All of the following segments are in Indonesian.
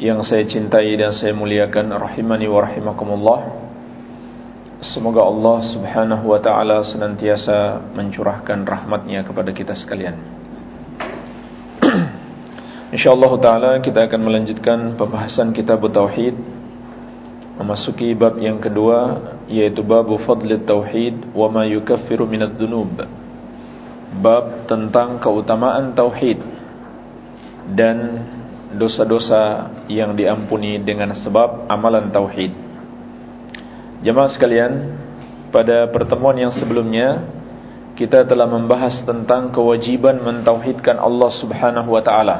yang saya cintai dan saya muliakan rahimani wa rahimakumullah. Semoga Allah subhanahu wa ta'ala senantiasa mencurahkan rahmatnya kepada kita sekalian. InsyaAllah ta'ala kita akan melanjutkan pembahasan kitab Tauhid. Memasuki bab yang kedua Yaitu bab fadli Tauhid Wa ma yukaffiru minat dunub Bab tentang keutamaan Tauhid Dan dosa-dosa yang diampuni dengan sebab amalan tauhid. Jemaah sekalian, pada pertemuan yang sebelumnya kita telah membahas tentang kewajiban mentauhidkan Allah Subhanahu wa taala.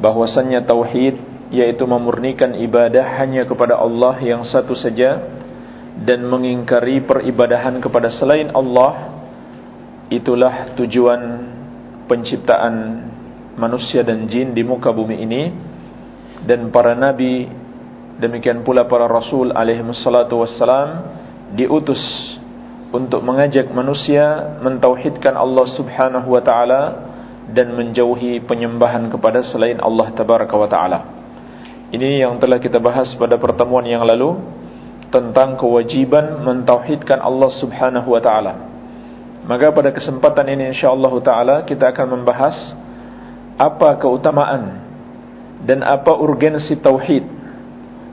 Bahwasannya tauhid yaitu memurnikan ibadah hanya kepada Allah yang satu saja dan mengingkari peribadahan kepada selain Allah itulah tujuan penciptaan manusia dan jin di muka bumi ini dan para nabi demikian pula para rasul alaihi wassalatu wassalam diutus untuk mengajak manusia mentauhidkan Allah Subhanahu wa taala dan menjauhi penyembahan kepada selain Allah tabaraka wa taala. Ini yang telah kita bahas pada pertemuan yang lalu tentang kewajiban mentauhidkan Allah Subhanahu wa taala. Maka pada kesempatan ini insyaallah taala kita akan membahas apa keutamaan? Dan apa urgensi tauhid?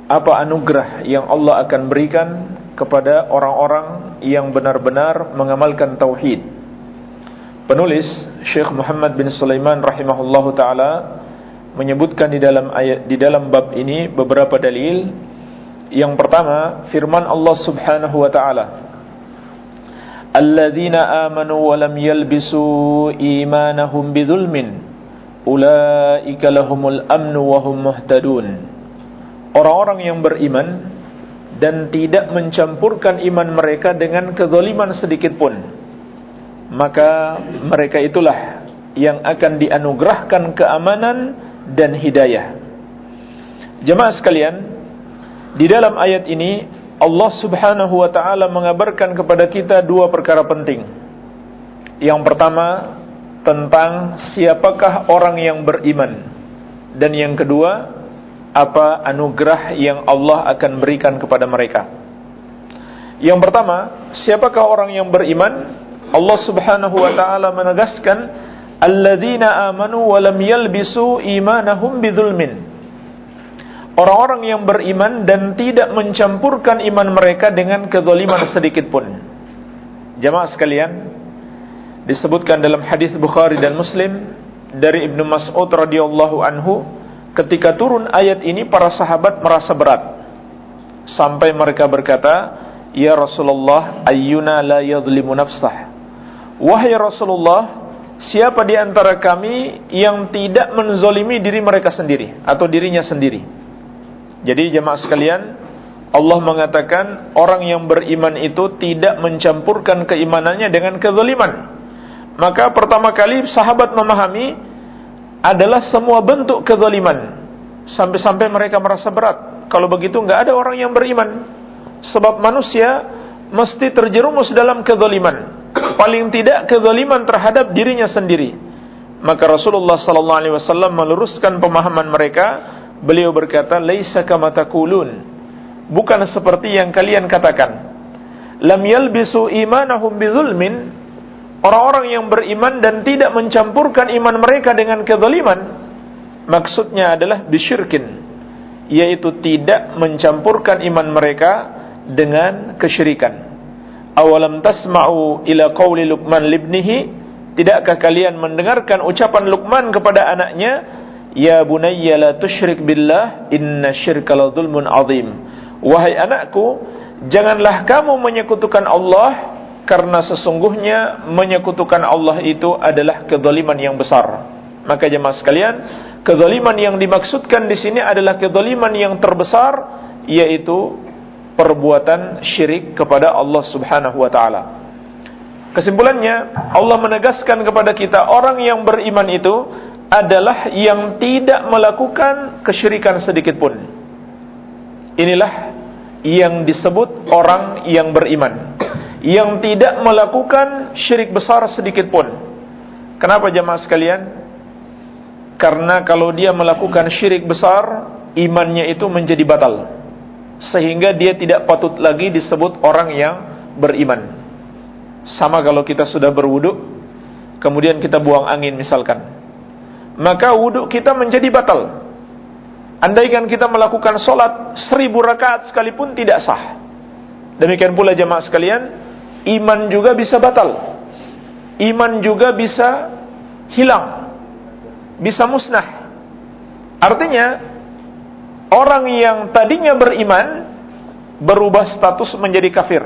Apa anugerah yang Allah akan berikan kepada orang-orang yang benar-benar mengamalkan tauhid? Penulis Syekh Muhammad bin Sulaiman rahimahullahu taala menyebutkan di dalam ayat di dalam bab ini beberapa dalil. Yang pertama firman Allah Subhanahu wa taala Alladzina amanu wa lam yalbisu imanahum bidzulmin ulaika lahumul amnu wa hum muhtadun. Orang-orang yang beriman dan tidak mencampurkan iman mereka dengan kezaliman sedikit pun maka mereka itulah yang akan dianugerahkan keamanan dan hidayah. Jemaah sekalian di dalam ayat ini Allah Subhanahu wa taala mengabarkan kepada kita dua perkara penting. Yang pertama tentang siapakah orang yang beriman dan yang kedua apa anugerah yang Allah akan berikan kepada mereka. Yang pertama, siapakah orang yang beriman? Allah Subhanahu wa taala menegaskan alladzina amanu wa lam yalbisu imanahum bidzulmin. Orang-orang yang beriman dan tidak mencampurkan iman mereka dengan kezaliman sedikit pun. Jamaah sekalian, disebutkan dalam hadis Bukhari dan Muslim dari Ibnu Mas'ud radhiyallahu anhu ketika turun ayat ini para sahabat merasa berat. Sampai mereka berkata ya Rasulullah ayyuna la yadhlimu nafsah? Wahai Rasulullah siapa di antara kami yang tidak menzolimi diri mereka sendiri atau dirinya sendiri? Jadi jemaah sekalian Allah mengatakan orang yang beriman itu tidak mencampurkan keimanannya dengan kezaliman maka pertama kali sahabat memahami adalah semua bentuk kezaliman. Sampai-sampai mereka merasa berat. Kalau begitu nggak ada orang yang beriman. Sebab manusia mesti terjerumus dalam kezaliman. Paling tidak kezaliman terhadap dirinya sendiri. Maka Rasulullah sallallahu alaihi wasallam meluruskan pemahaman mereka. Beliau berkata, "Laisa kama taqulun." Bukan seperti yang kalian katakan. Lam yalbisu imanahum bizulmin orang-orang yang beriman dan tidak mencampurkan iman mereka dengan kezaliman maksudnya adalah bisyirkin yaitu tidak mencampurkan iman mereka dengan kesyirikan. Awalam tasma'u ila qawli Luqman libnihi? Tidakkah kalian mendengarkan ucapan Luqman kepada anaknya? Ya bunayya la tusyrik billah inna syirka la zulmun azim. Wahai anakku janganlah kamu menyekutukan Allah karena sesungguhnya menyekutukan Allah itu adalah kezaliman yang besar. Maka jemaah sekalian, Kezaliman yang dimaksudkan di sini adalah kezaliman yang terbesar yaitu perbuatan syirik kepada Allah Subhanahu wa taala. Kesimpulannya, Allah menegaskan kepada kita orang yang beriman itu adalah yang tidak melakukan kesyirikan sedikit pun. Inilah yang disebut orang yang beriman. Yang tidak melakukan syirik besar sedikit pun. Kenapa jemaah sekalian? Karena kalau dia melakukan syirik besar, imannya itu menjadi batal. Sehingga dia tidak patut lagi disebut orang yang beriman. Sama kalau kita sudah berwuduk, kemudian kita buang angin misalkan. Maka wuduk kita menjadi batal. Andaikan kita melakukan solat seribu rakaat sekalipun tidak sah. Demikian pula jemaah sekalian, iman juga bisa batal. Iman juga bisa hilang. Bisa musnah. Artinya, orang yang tadinya beriman, berubah status menjadi kafir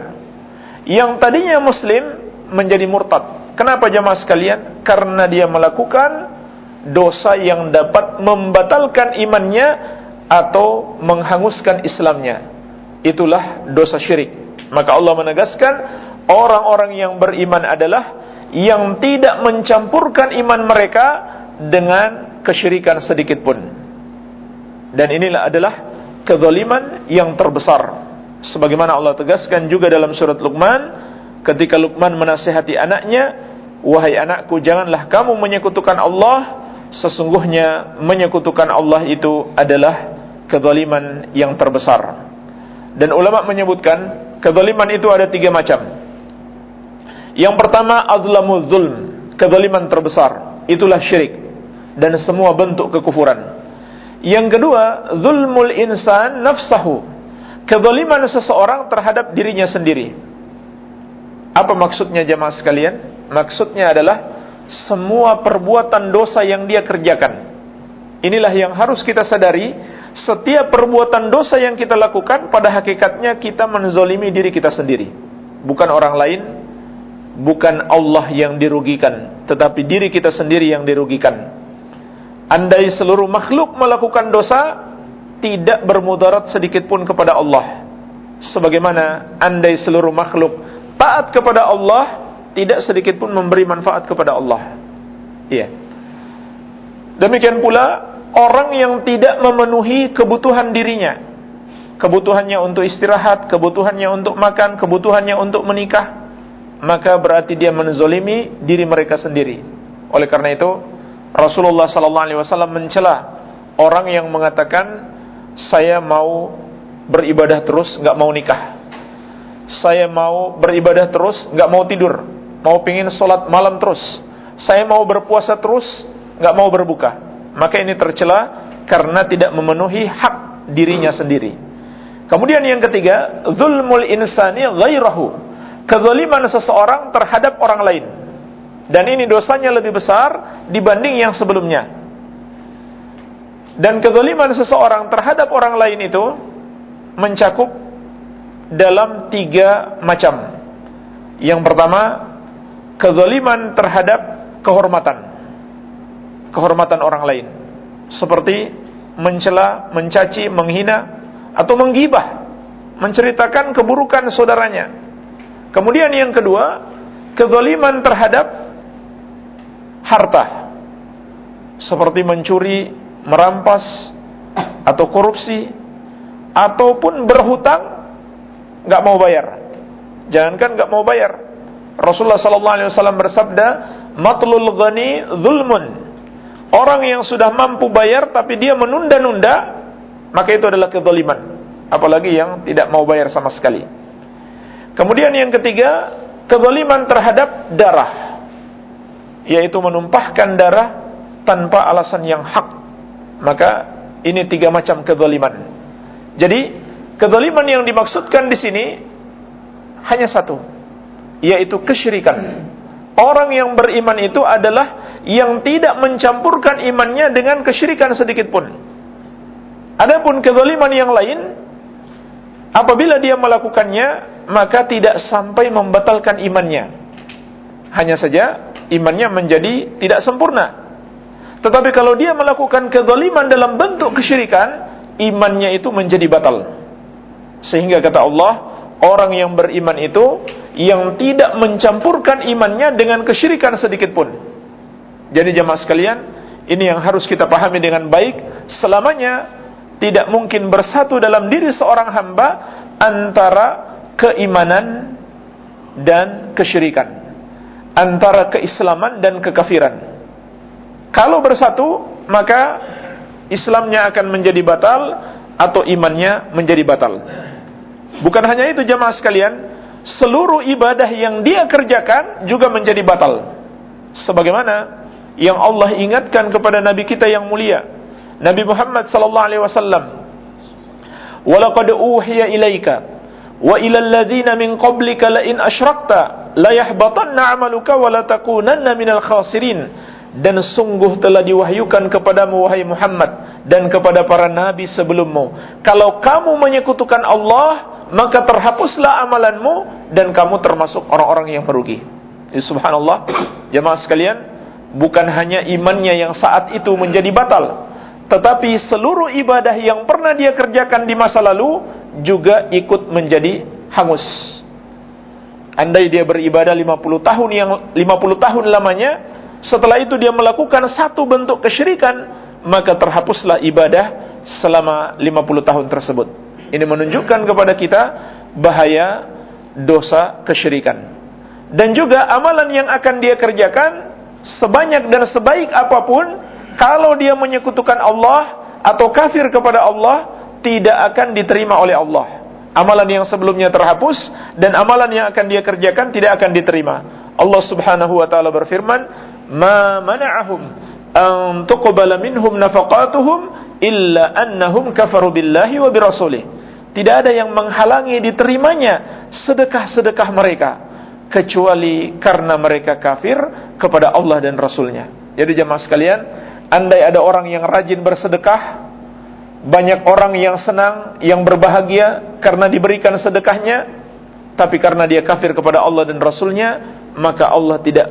yang tadinya muslim menjadi murtad. Kenapa jamaah sekalian? Karena dia melakukan dosa yang dapat membatalkan imannya atau menghanguskan Islamnya. Itulah dosa syirik. Maka Allah menegaskan orang-orang yang beriman adalah yang tidak mencampurkan iman mereka dengan kesyirikan sedikit pun. Dan inilah adalah kezaliman yang terbesar. Sebagaimana Allah tegaskan juga dalam surat Luqman ketika Luqman menasihati anaknya wahai anakku janganlah kamu menyekutukan Allah. Sesungguhnya menyekutukan Allah itu adalah kezaliman yang terbesar. Dan ulama menyebutkan kezaliman itu ada tiga macam yang pertama azlamu zulm kezaliman terbesar itulah syirik dan semua bentuk kekufuran yang kedua zulmul insan nafsahu kezaliman seseorang terhadap dirinya sendiri. Apa maksudnya jemaah sekalian? Maksudnya adalah semua perbuatan dosa yang dia kerjakan. Inilah yang harus kita sadari, setiap perbuatan dosa yang kita lakukan pada hakikatnya kita menzolimi diri kita sendiri. Bukan orang lain, bukan Allah yang dirugikan, tetapi diri kita sendiri yang dirugikan. Andai seluruh makhluk melakukan dosa, tidak bermudarat sedikit pun kepada Allah. Sebagaimana andai seluruh makhluk taat kepada Allah, tidak sedikit pun memberi manfaat kepada Allah. Iya. Demikian pula orang yang tidak memenuhi kebutuhan dirinya. Kebutuhannya untuk istirahat, kebutuhannya untuk makan, kebutuhannya untuk menikah, maka berarti dia menzolimi diri mereka sendiri. Oleh karena itu, Rasulullah sallallahu alaihi wasallam mencela orang yang mengatakan saya mau beribadah terus, nggak mau nikah. Saya mau beribadah terus, nggak mau tidur. Mau pingin sholat malam terus. Saya mau berpuasa terus, nggak mau berbuka. Maka ini tercela karena tidak memenuhi hak dirinya sendiri. Kemudian yang ketiga, zulmul insani ghairahu. Kezaliman seseorang terhadap orang lain. Dan ini dosanya lebih besar dibanding yang sebelumnya. Dan kezaliman seseorang terhadap orang lain itu mencakup dalam tiga macam. Yang pertama, kezaliman terhadap kehormatan. Kehormatan orang lain. Seperti mencela, mencaci, menghina, atau menggibah. Menceritakan keburukan saudaranya. Kemudian yang kedua, kezaliman terhadap harta. Seperti mencuri, merampas atau korupsi ataupun berhutang nggak mau bayar. Jangankan nggak mau bayar. Rasulullah wasallam bersabda, "Matlul ghani zulmun." Orang yang sudah mampu bayar tapi dia menunda-nunda, maka itu adalah kezaliman. Apalagi yang tidak mau bayar sama sekali. Kemudian yang ketiga, kezaliman terhadap darah. Yaitu menumpahkan darah tanpa alasan yang hak maka ini tiga macam kezaliman. Jadi kezaliman yang dimaksudkan di sini hanya satu, yaitu kesyirikan. Orang yang beriman itu adalah yang tidak mencampurkan imannya dengan kesyirikan sedikit pun. Adapun kezaliman yang lain, apabila dia melakukannya, maka tidak sampai membatalkan imannya. Hanya saja imannya menjadi tidak sempurna Tetapi kalau dia melakukan kezaliman dalam bentuk kesyirikan, imannya itu menjadi batal. Sehingga kata Allah, orang yang beriman itu yang tidak mencampurkan imannya dengan kesyirikan sedikit pun. Jadi jemaah sekalian, ini yang harus kita pahami dengan baik. Selamanya tidak mungkin bersatu dalam diri seorang hamba antara keimanan dan kesyirikan. Antara keislaman dan kekafiran. Kalau bersatu, maka Islamnya akan menjadi batal atau imannya menjadi batal. Bukan hanya itu jemaah sekalian, seluruh ibadah yang dia kerjakan juga menjadi batal. Sebagaimana yang Allah ingatkan kepada nabi kita yang mulia, Nabi Muhammad sallallahu alaihi wasallam. "Walaqad uhiya ilaika wa ila alladhina min qablika la in asyrakta la yahbatanna 'amaluka wa la takunanna minal khasirin." dan sungguh telah diwahyukan kepadamu wahai Muhammad dan kepada para nabi sebelummu. Kalau kamu menyekutukan Allah maka terhapuslah amalanmu dan kamu termasuk orang-orang yang merugi. Jadi, subhanallah jemaah sekalian bukan hanya imannya yang saat itu menjadi batal tetapi seluruh ibadah yang pernah dia kerjakan di masa lalu juga ikut menjadi hangus andai dia beribadah 50 tahun yang 50 tahun lamanya setelah itu dia melakukan satu bentuk kesyirikan, maka terhapuslah ibadah selama 50 tahun tersebut. Ini menunjukkan kepada kita bahaya dosa kesyirikan. Dan juga amalan yang akan dia kerjakan sebanyak dan sebaik apa pun kalau dia menyekutukan Allah atau kafir kepada Allah tidak akan diterima oleh Allah. Amalan yang sebelumnya terhapus dan amalan yang akan dia kerjakan tidak akan diterima. Allah Subhanahu wa taala berfirman, ma mana'ahum an tuqbala minhum nafaqatuhum illa annahum kafaru billahi wa birasulih. Tidak ada yang menghalangi diterimanya sedekah-sedekah mereka kecuali karena mereka kafir kepada Allah dan Rasulnya. Jadi jemaah sekalian, andai ada orang yang rajin bersedekah, banyak orang yang senang, yang berbahagia karena diberikan sedekahnya, tapi karena dia kafir kepada Allah dan Rasulnya, maka Allah tidak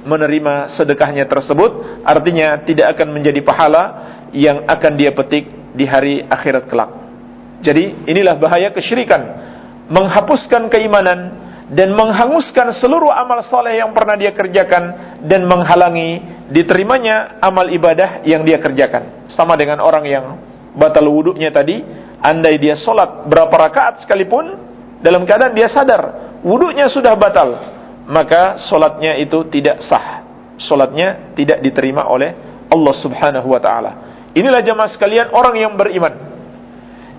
menerima sedekahnya tersebut artinya tidak akan menjadi pahala yang akan dia petik di hari akhirat kelak. Jadi inilah bahaya kesyirikan menghapuskan keimanan dan menghanguskan seluruh amal soleh yang pernah dia kerjakan dan menghalangi diterimanya amal ibadah yang dia kerjakan. Sama dengan orang yang batal wuduknya tadi, andai dia solat berapa rakaat sekalipun, dalam keadaan dia sadar wuduknya sudah batal, maka solatnya itu tidak sah. Solatnya tidak diterima oleh Allah subhanahu wa ta'ala. Inilah jamaah sekalian orang yang beriman.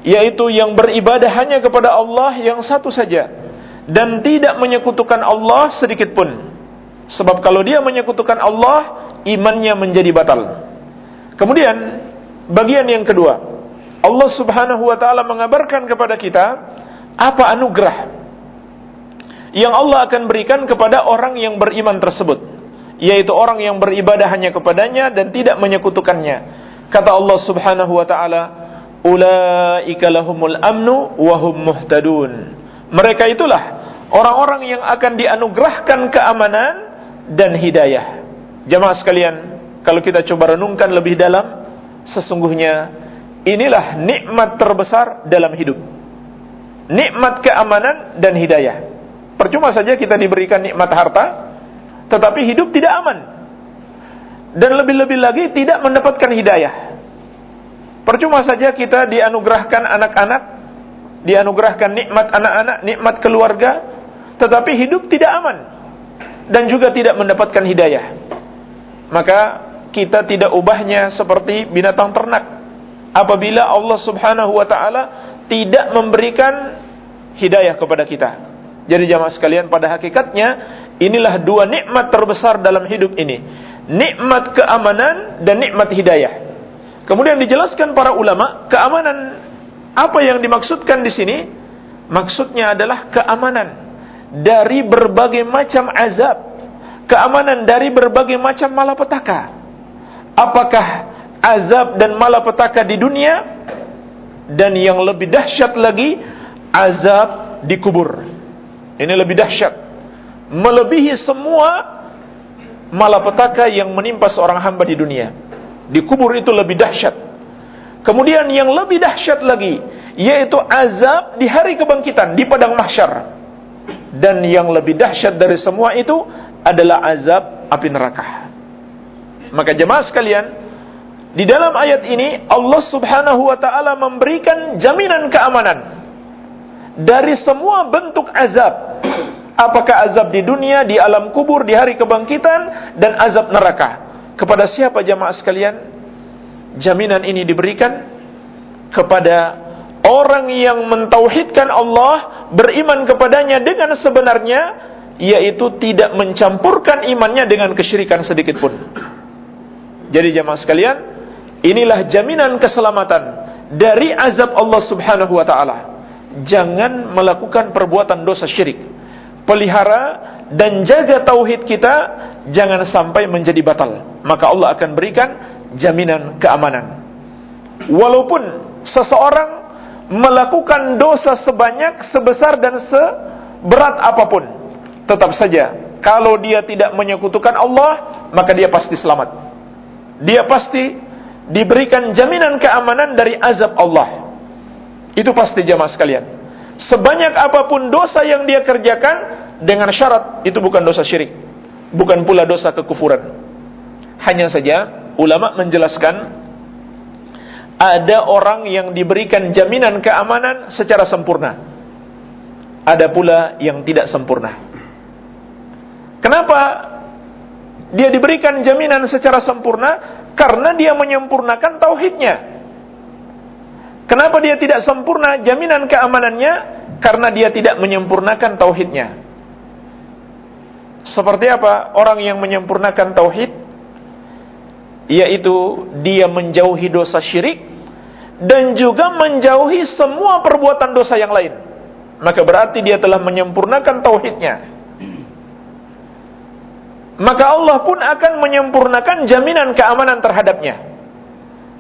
Yaitu yang beribadah hanya kepada Allah yang satu saja. Dan tidak menyekutukan Allah sedikit pun. Sebab kalau dia menyekutukan Allah, imannya menjadi batal. Kemudian, bagian yang kedua. Allah subhanahu wa ta'ala mengabarkan kepada kita apa anugerah yang Allah akan berikan kepada orang yang beriman tersebut yaitu orang yang beribadah hanya kepadanya dan tidak menyekutukannya kata Allah Subhanahu wa taala ulaika lahumul amnu wa hum muhtadun mereka itulah orang-orang yang akan dianugerahkan keamanan dan hidayah jemaah sekalian kalau kita coba renungkan lebih dalam sesungguhnya inilah nikmat terbesar dalam hidup nikmat keamanan dan hidayah Percuma saja kita diberikan nikmat harta, tetapi hidup tidak aman. Dan lebih-lebih lagi tidak mendapatkan hidayah. Percuma saja kita dianugerahkan anak-anak, dianugerahkan nikmat anak-anak, nikmat keluarga, tetapi hidup tidak aman dan juga tidak mendapatkan hidayah. Maka kita tidak ubahnya seperti binatang ternak. Apabila Allah Subhanahu wa taala tidak memberikan hidayah kepada kita. Jadi jamaah sekalian pada hakikatnya inilah dua nikmat terbesar dalam hidup ini. Nikmat keamanan dan nikmat hidayah. Kemudian dijelaskan para ulama, keamanan apa yang dimaksudkan di sini? Maksudnya adalah keamanan dari berbagai macam azab. Keamanan dari berbagai macam malapetaka. Apakah azab dan malapetaka di dunia dan yang lebih dahsyat lagi azab di kubur. Ini lebih dahsyat. Melebihi semua malapetaka yang menimpa seorang hamba di dunia. Di kubur itu lebih dahsyat. Kemudian yang lebih dahsyat lagi, yaitu azab di hari kebangkitan, di padang mahsyar. Dan yang lebih dahsyat dari semua itu adalah azab api neraka. Maka jemaah sekalian, di dalam ayat ini Allah Subhanahu wa taala memberikan jaminan keamanan dari semua bentuk azab. Apakah azab di dunia, di alam kubur, di hari kebangkitan dan azab neraka. Kepada siapa jemaah sekalian? Jaminan ini diberikan kepada orang yang mentauhidkan Allah, beriman kepadanya dengan sebenarnya, yaitu tidak mencampurkan imannya dengan kesyirikan sedikit pun. Jadi jemaah sekalian, Inilah jaminan keselamatan dari azab Allah Subhanahu wa taala. Jangan melakukan perbuatan dosa syirik. Pelihara dan jaga tauhid kita jangan sampai menjadi batal. Maka Allah akan berikan jaminan keamanan. Walaupun seseorang melakukan dosa sebanyak, sebesar dan seberat apa pun, tetap saja kalau dia tidak menyekutukan Allah, maka dia pasti selamat. Dia pasti diberikan jaminan keamanan dari azab Allah. Itu pasti jamaah sekalian. Sebanyak apa pun dosa yang dia kerjakan dengan syarat itu bukan dosa syirik, bukan pula dosa kekufuran. Hanya saja ulama menjelaskan ada orang yang diberikan jaminan keamanan secara sempurna. Ada pula yang tidak sempurna. Kenapa dia diberikan jaminan secara sempurna? Karena dia menyempurnakan tauhidnya. Kenapa dia tidak sempurna jaminan keamanannya? Karena dia tidak menyempurnakan tauhidnya. Seperti apa orang yang menyempurnakan tauhid? Yaitu dia menjauhi dosa syirik dan juga menjauhi semua perbuatan dosa yang lain. Maka berarti dia telah menyempurnakan tauhidnya maka Allah pun akan menyempurnakan jaminan keamanan terhadapnya.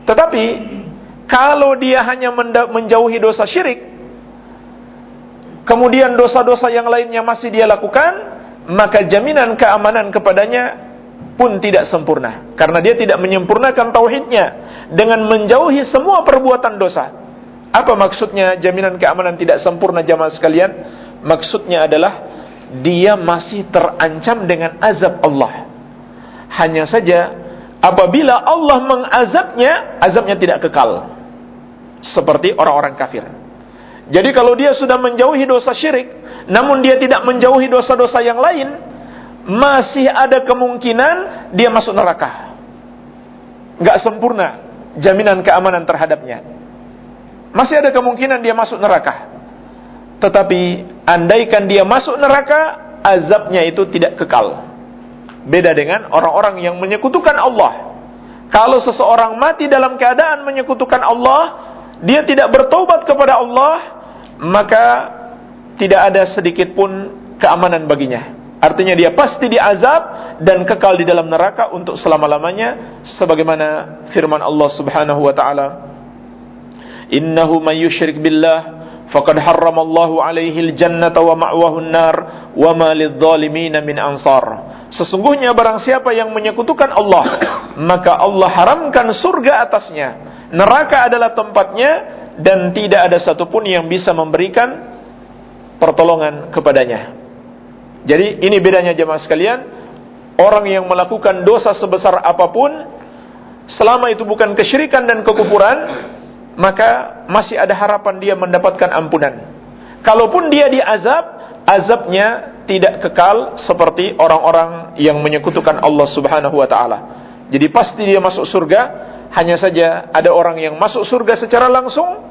Tetapi kalau dia hanya menjauhi dosa syirik, kemudian dosa-dosa yang lainnya masih dia lakukan, maka jaminan keamanan kepadanya pun tidak sempurna karena dia tidak menyempurnakan tauhidnya dengan menjauhi semua perbuatan dosa. Apa maksudnya jaminan keamanan tidak sempurna jamaah sekalian? Maksudnya adalah dia masih terancam dengan azab Allah. Hanya saja apabila Allah mengazabnya, azabnya tidak kekal. Seperti orang-orang kafir. Jadi kalau dia sudah menjauhi dosa syirik, namun dia tidak menjauhi dosa-dosa yang lain, masih ada kemungkinan dia masuk neraka. Gak sempurna jaminan keamanan terhadapnya. Masih ada kemungkinan dia masuk neraka. Tetapi andaikan dia masuk neraka, azabnya itu tidak kekal. Beda dengan orang-orang yang menyekutukan Allah. Kalau seseorang mati dalam keadaan menyekutukan Allah, dia tidak bertobat kepada Allah, maka tidak ada sedikit pun keamanan baginya. Artinya dia pasti diazab dan kekal di dalam neraka untuk selama-lamanya sebagaimana firman Allah Subhanahu wa taala. Innahu may yusyrik billah faqad harramallahu alaihi jannata wa ma'wahu nar wa ma lidh-dhalimin min ansar. Sesungguhnya barang siapa yang menyekutukan Allah, maka Allah haramkan surga atasnya. Neraka adalah tempatnya dan tidak ada satupun yang bisa memberikan pertolongan kepadanya. Jadi ini bedanya jemaah sekalian, orang yang melakukan dosa sebesar apa pun selama itu bukan kesyirikan dan kekufuran, maka masih ada harapan dia mendapatkan ampunan. Kalaupun dia diazab, azabnya tidak kekal seperti orang-orang yang menyekutukan Allah Subhanahu wa taala. Jadi pasti dia masuk surga, hanya saja ada orang yang masuk surga secara langsung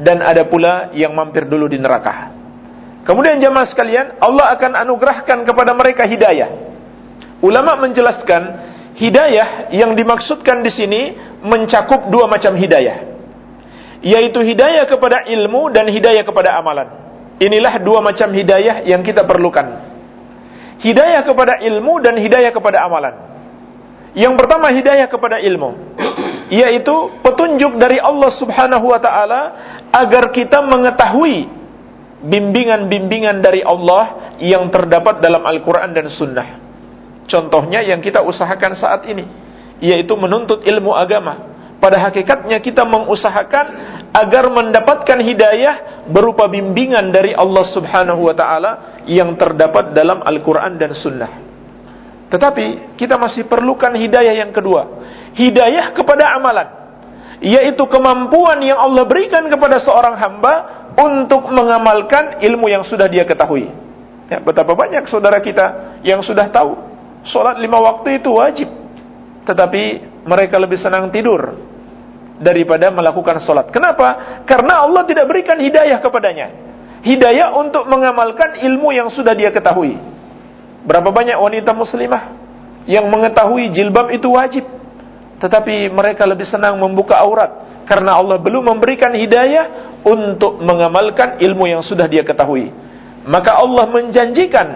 dan ada pula yang mampir dulu di neraka. Kemudian jemaah sekalian, Allah akan anugerahkan kepada mereka hidayah. Ulama menjelaskan hidayah yang dimaksudkan di sini mencakup dua macam hidayah yaitu hidayah kepada ilmu dan hidayah kepada amalan. Inilah dua macam hidayah yang kita perlukan. Hidayah kepada ilmu dan hidayah kepada amalan. Yang pertama hidayah kepada ilmu, yaitu petunjuk dari Allah Subhanahu wa taala agar kita mengetahui bimbingan-bimbingan dari Allah yang terdapat dalam Al-Qur'an dan Sunnah. Contohnya yang kita usahakan saat ini, yaitu menuntut ilmu agama. Pada hakikatnya kita mengusahakan agar mendapatkan hidayah berupa bimbingan dari Allah Subhanahu wa taala yang terdapat dalam Al-Qur'an dan Sunnah. Tetapi kita masih perlukan hidayah yang kedua, hidayah kepada amalan, yaitu kemampuan yang Allah berikan kepada seorang hamba untuk mengamalkan ilmu yang sudah dia ketahui. Ya, betapa banyak saudara kita yang sudah tahu sholat lima waktu itu wajib, tetapi mereka lebih senang tidur daripada melakukan solat. Kenapa? Karena Allah tidak berikan hidayah kepadanya. Hidayah untuk mengamalkan ilmu yang sudah dia ketahui. Berapa banyak wanita muslimah yang mengetahui jilbab itu wajib. Tetapi mereka lebih senang membuka aurat. Karena Allah belum memberikan hidayah untuk mengamalkan ilmu yang sudah dia ketahui. Maka Allah menjanjikan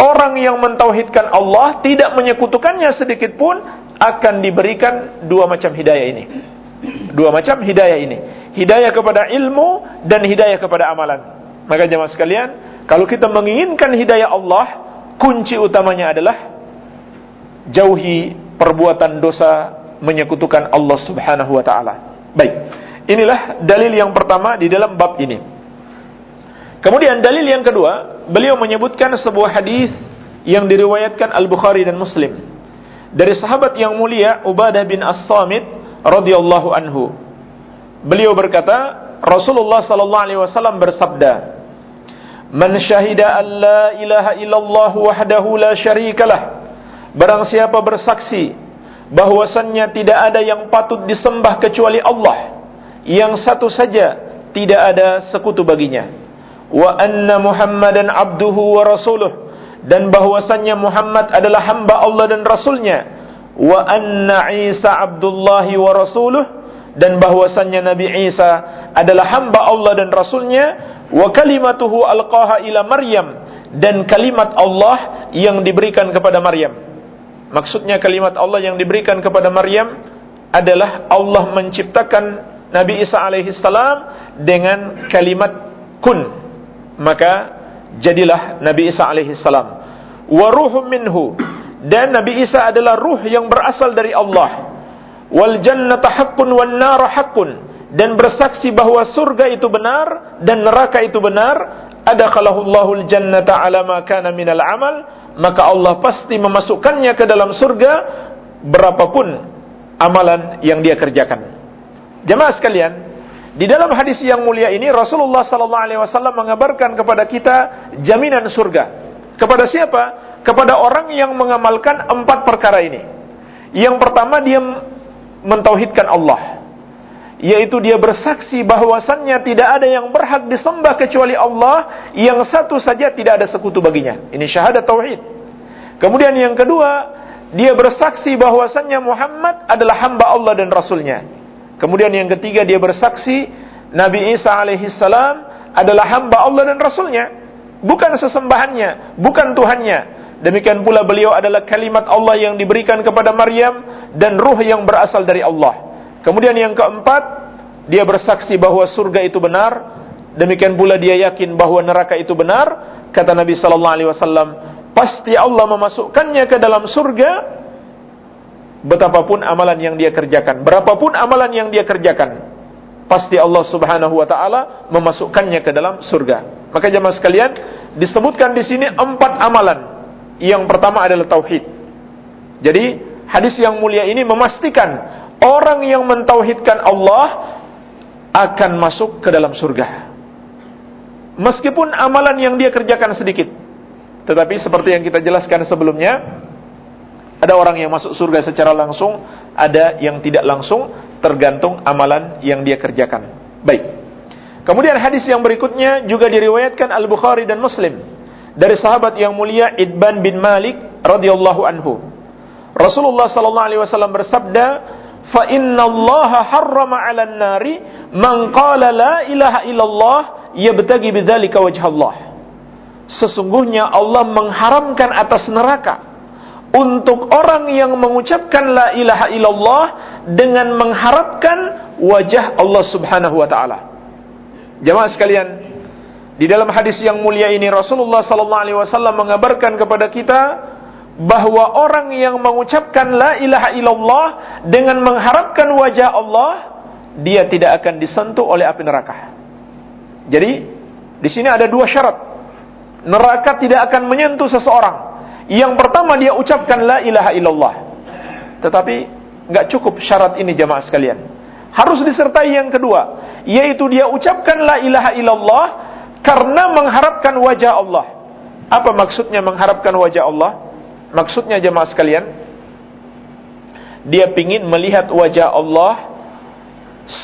orang yang mentauhidkan Allah tidak menyekutukannya sedikit pun akan diberikan dua macam hidayah ini. Dua macam hidayah ini. Hidayah kepada ilmu dan hidayah kepada amalan. Maka jemaah sekalian, kalau kita menginginkan hidayah Allah, kunci utamanya adalah jauhi perbuatan dosa menyekutukan Allah Subhanahu wa taala. Baik. Inilah dalil yang pertama di dalam bab ini. Kemudian dalil yang kedua, beliau menyebutkan sebuah hadis yang diriwayatkan Al-Bukhari dan Muslim dari sahabat yang mulia Ubadah bin As-Samit radhiyallahu anhu. Beliau berkata, Rasulullah sallallahu alaihi wasallam bersabda, "Man syahida an la ilaha illallah wahdahu la syarikalah." Barang siapa bersaksi bahwasannya tidak ada yang patut disembah kecuali Allah, yang satu saja tidak ada sekutu baginya. Wa anna Muhammadan abduhu wa rasuluh dan bahwasannya Muhammad adalah hamba Allah dan rasulnya wa anna Isa abdullahi wa rasuluh dan bahwasannya Nabi Isa adalah hamba Allah dan rasulnya wa kalimatuhu alqaha ila Maryam dan kalimat Allah yang diberikan kepada Maryam. Maksudnya kalimat Allah yang diberikan kepada Maryam adalah Allah menciptakan Nabi Isa alaihi salam dengan kalimat kun. Maka jadilah Nabi Isa alaihi salam. Wa ruhum minhu dan Nabi Isa adalah ruh yang berasal dari Allah. Wal jannata haqqun wan nar haqqun dan bersaksi bahwa surga itu benar dan neraka itu benar. Adakhalahu Allahul jannata ala ma kana minal amal, maka Allah pasti memasukkannya ke dalam surga berapapun amalan yang dia kerjakan. Jemaah sekalian, di dalam hadis yang mulia ini Rasulullah sallallahu alaihi wasallam mengabarkan kepada kita jaminan surga. Kepada siapa? Kepada orang yang mengamalkan empat perkara ini. Yang pertama dia mentauhidkan Allah, yaitu dia bersaksi bahwasannya tidak ada yang berhak disembah kecuali Allah, yang satu saja tidak ada sekutu baginya. Ini syahadat tauhid. Kemudian yang kedua, dia bersaksi bahwasannya Muhammad adalah hamba Allah dan Rasulnya. Kemudian yang ketiga dia bersaksi Nabi Isa alaihissalam adalah hamba Allah dan Rasulnya. Bukan sesembahannya, bukan Tuhannya. Demikian pula beliau adalah kalimat Allah yang diberikan kepada Maryam dan ruh yang berasal dari Allah. Kemudian yang keempat, dia bersaksi bahwa surga itu benar. Demikian pula dia yakin bahwa neraka itu benar. Kata Nabi sallallahu alaihi wasallam, pasti Allah memasukkannya ke dalam surga betapapun amalan yang dia kerjakan, berapapun amalan yang dia kerjakan. Pasti Allah Subhanahu wa taala memasukkannya ke dalam surga. Maka jemaah sekalian, disebutkan di sini empat amalan yang pertama adalah tauhid. Jadi, hadis yang mulia ini memastikan orang yang mentauhidkan Allah akan masuk ke dalam surga. Meskipun amalan yang dia kerjakan sedikit. Tetapi seperti yang kita jelaskan sebelumnya, ada orang yang masuk surga secara langsung, ada yang tidak langsung, tergantung amalan yang dia kerjakan. Baik. Kemudian hadis yang berikutnya juga diriwayatkan Al-Bukhari dan Muslim dari sahabat yang mulia Idban bin Malik radhiyallahu anhu. Rasulullah sallallahu alaihi wasallam bersabda, "Fa inna Allah harrama 'alan nari man qala la ilaha illallah yabtagi bidzalika wajh Allah." Sesungguhnya Allah mengharamkan atas neraka untuk orang yang mengucapkan la ilaha illallah dengan mengharapkan wajah Allah Subhanahu wa taala. Jamaah sekalian, di dalam hadis yang mulia ini Rasulullah sallallahu alaihi wasallam mengabarkan kepada kita bahwa orang yang mengucapkan la ilaha illallah dengan mengharapkan wajah Allah, dia tidak akan disentuh oleh api neraka. Jadi, di sini ada dua syarat. Neraka tidak akan menyentuh seseorang. Yang pertama dia ucapkan la ilaha illallah. Tetapi nggak cukup syarat ini jamaah sekalian. Harus disertai yang kedua, yaitu dia ucapkan la ilaha illallah karena mengharapkan wajah Allah. Apa maksudnya mengharapkan wajah Allah? Maksudnya jemaah sekalian, dia ingin melihat wajah Allah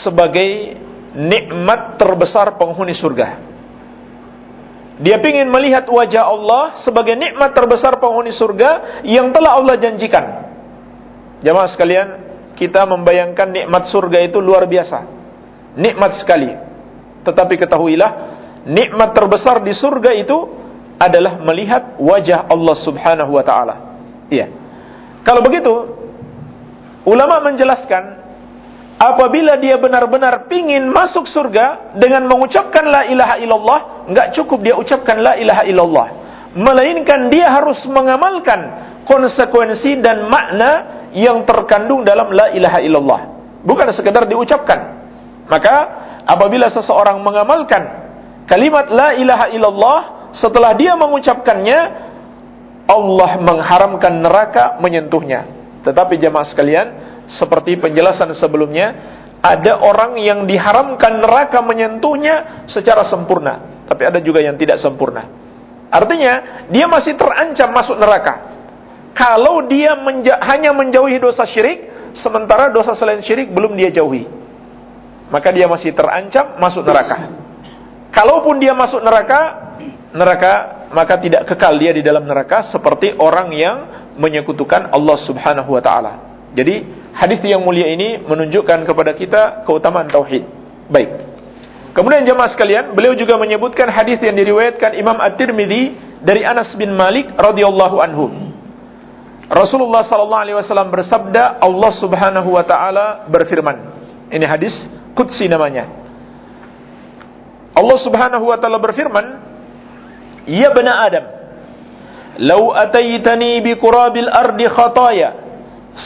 sebagai nikmat terbesar penghuni surga. Dia ingin melihat wajah Allah sebagai nikmat terbesar penghuni surga yang telah Allah janjikan. Jemaah sekalian, kita membayangkan nikmat surga itu luar biasa. Nikmat sekali. Tetapi ketahuilah, nikmat terbesar di surga itu adalah melihat wajah Allah Subhanahu wa taala. Iya. Kalau begitu, ulama menjelaskan apabila dia benar-benar pingin masuk surga dengan mengucapkan la ilaha illallah, enggak cukup dia ucapkan la ilaha illallah, melainkan dia harus mengamalkan konsekuensi dan makna yang terkandung dalam la ilaha illallah. Bukan sekedar diucapkan. Maka apabila seseorang mengamalkan kalimat la ilaha illallah setelah dia mengucapkannya, Allah mengharamkan neraka menyentuhnya. Tetapi jamaah sekalian, seperti penjelasan sebelumnya, ada orang yang diharamkan neraka menyentuhnya secara sempurna, tapi ada juga yang tidak sempurna. Artinya, dia masih terancam masuk neraka. Kalau dia menja hanya menjauhi dosa syirik, sementara dosa selain syirik belum dia jauhi. Maka dia masih terancam masuk neraka. Kalaupun dia masuk neraka, neraka maka tidak kekal dia di dalam neraka seperti orang yang menyekutukan Allah Subhanahu wa taala. Jadi hadis yang mulia ini menunjukkan kepada kita keutamaan tauhid. Baik. Kemudian jemaah sekalian, beliau juga menyebutkan hadis yang diriwayatkan Imam At-Tirmidzi dari Anas bin Malik radhiyallahu anhu. Rasulullah sallallahu alaihi wasallam bersabda, Allah Subhanahu wa taala berfirman. Ini hadis qudsi namanya. Allah Subhanahu wa taala berfirman, Ya bena Adam Lau ataitani bi kurabil ardi khataya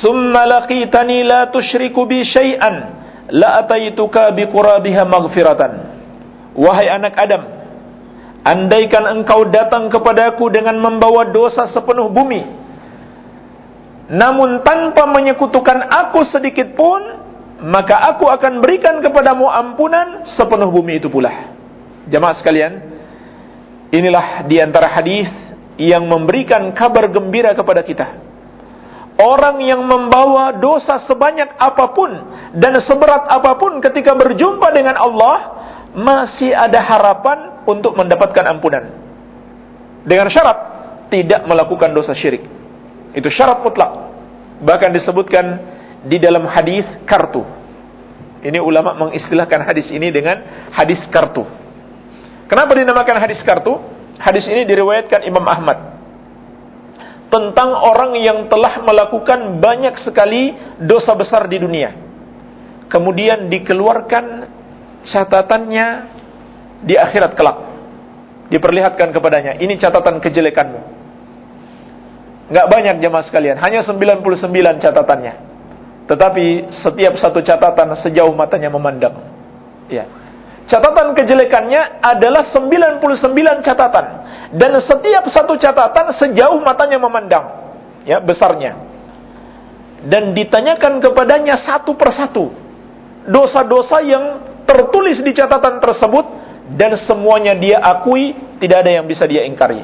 Thumma laqitani la tushriku bi syai'an La ataituka bi kurabiha maghfiratan. Wahai anak Adam Andaikan engkau datang kepadaku dengan membawa dosa sepenuh bumi Namun tanpa menyekutukan aku sedikit pun Maka aku akan berikan kepadamu ampunan sepenuh bumi itu pula Jamaah sekalian Inilah di antara hadis yang memberikan kabar gembira kepada kita. Orang yang membawa dosa sebanyak apa pun dan seberat apa pun ketika berjumpa dengan Allah masih ada harapan untuk mendapatkan ampunan. Dengan syarat tidak melakukan dosa syirik. Itu syarat mutlak. Bahkan disebutkan di dalam hadis kartu. Ini ulama mengistilahkan hadis ini dengan hadis kartu. Kenapa dinamakan hadis kartu? Hadis ini diriwayatkan Imam Ahmad tentang orang yang telah melakukan banyak sekali dosa besar di dunia. Kemudian dikeluarkan catatannya di akhirat kelak. Diperlihatkan kepadanya, ini catatan kejelekanmu. Gak banyak jemaah sekalian, hanya 99 catatannya. Tetapi setiap satu catatan sejauh matanya memandang. Ya. Catatan kejelekannya adalah 99 catatan. Dan setiap satu catatan sejauh matanya memandang. Ya, besarnya. Dan ditanyakan kepadanya satu persatu. Dosa-dosa yang tertulis di catatan tersebut. Dan semuanya dia akui, tidak ada yang bisa dia ingkari.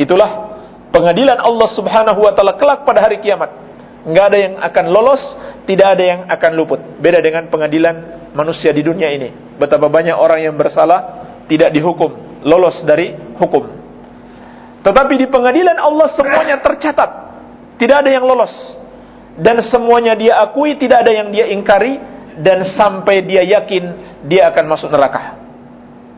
Itulah pengadilan Allah subhanahu wa ta'ala kelak pada hari kiamat. Nggak ada yang akan lolos, tidak ada yang akan luput. Beda dengan pengadilan manusia di dunia ini. Betapa banyak orang yang bersalah tidak dihukum, lolos dari hukum. Tetapi di pengadilan Allah semuanya tercatat. Tidak ada yang lolos. Dan semuanya dia akui, tidak ada yang dia ingkari dan sampai dia yakin dia akan masuk neraka.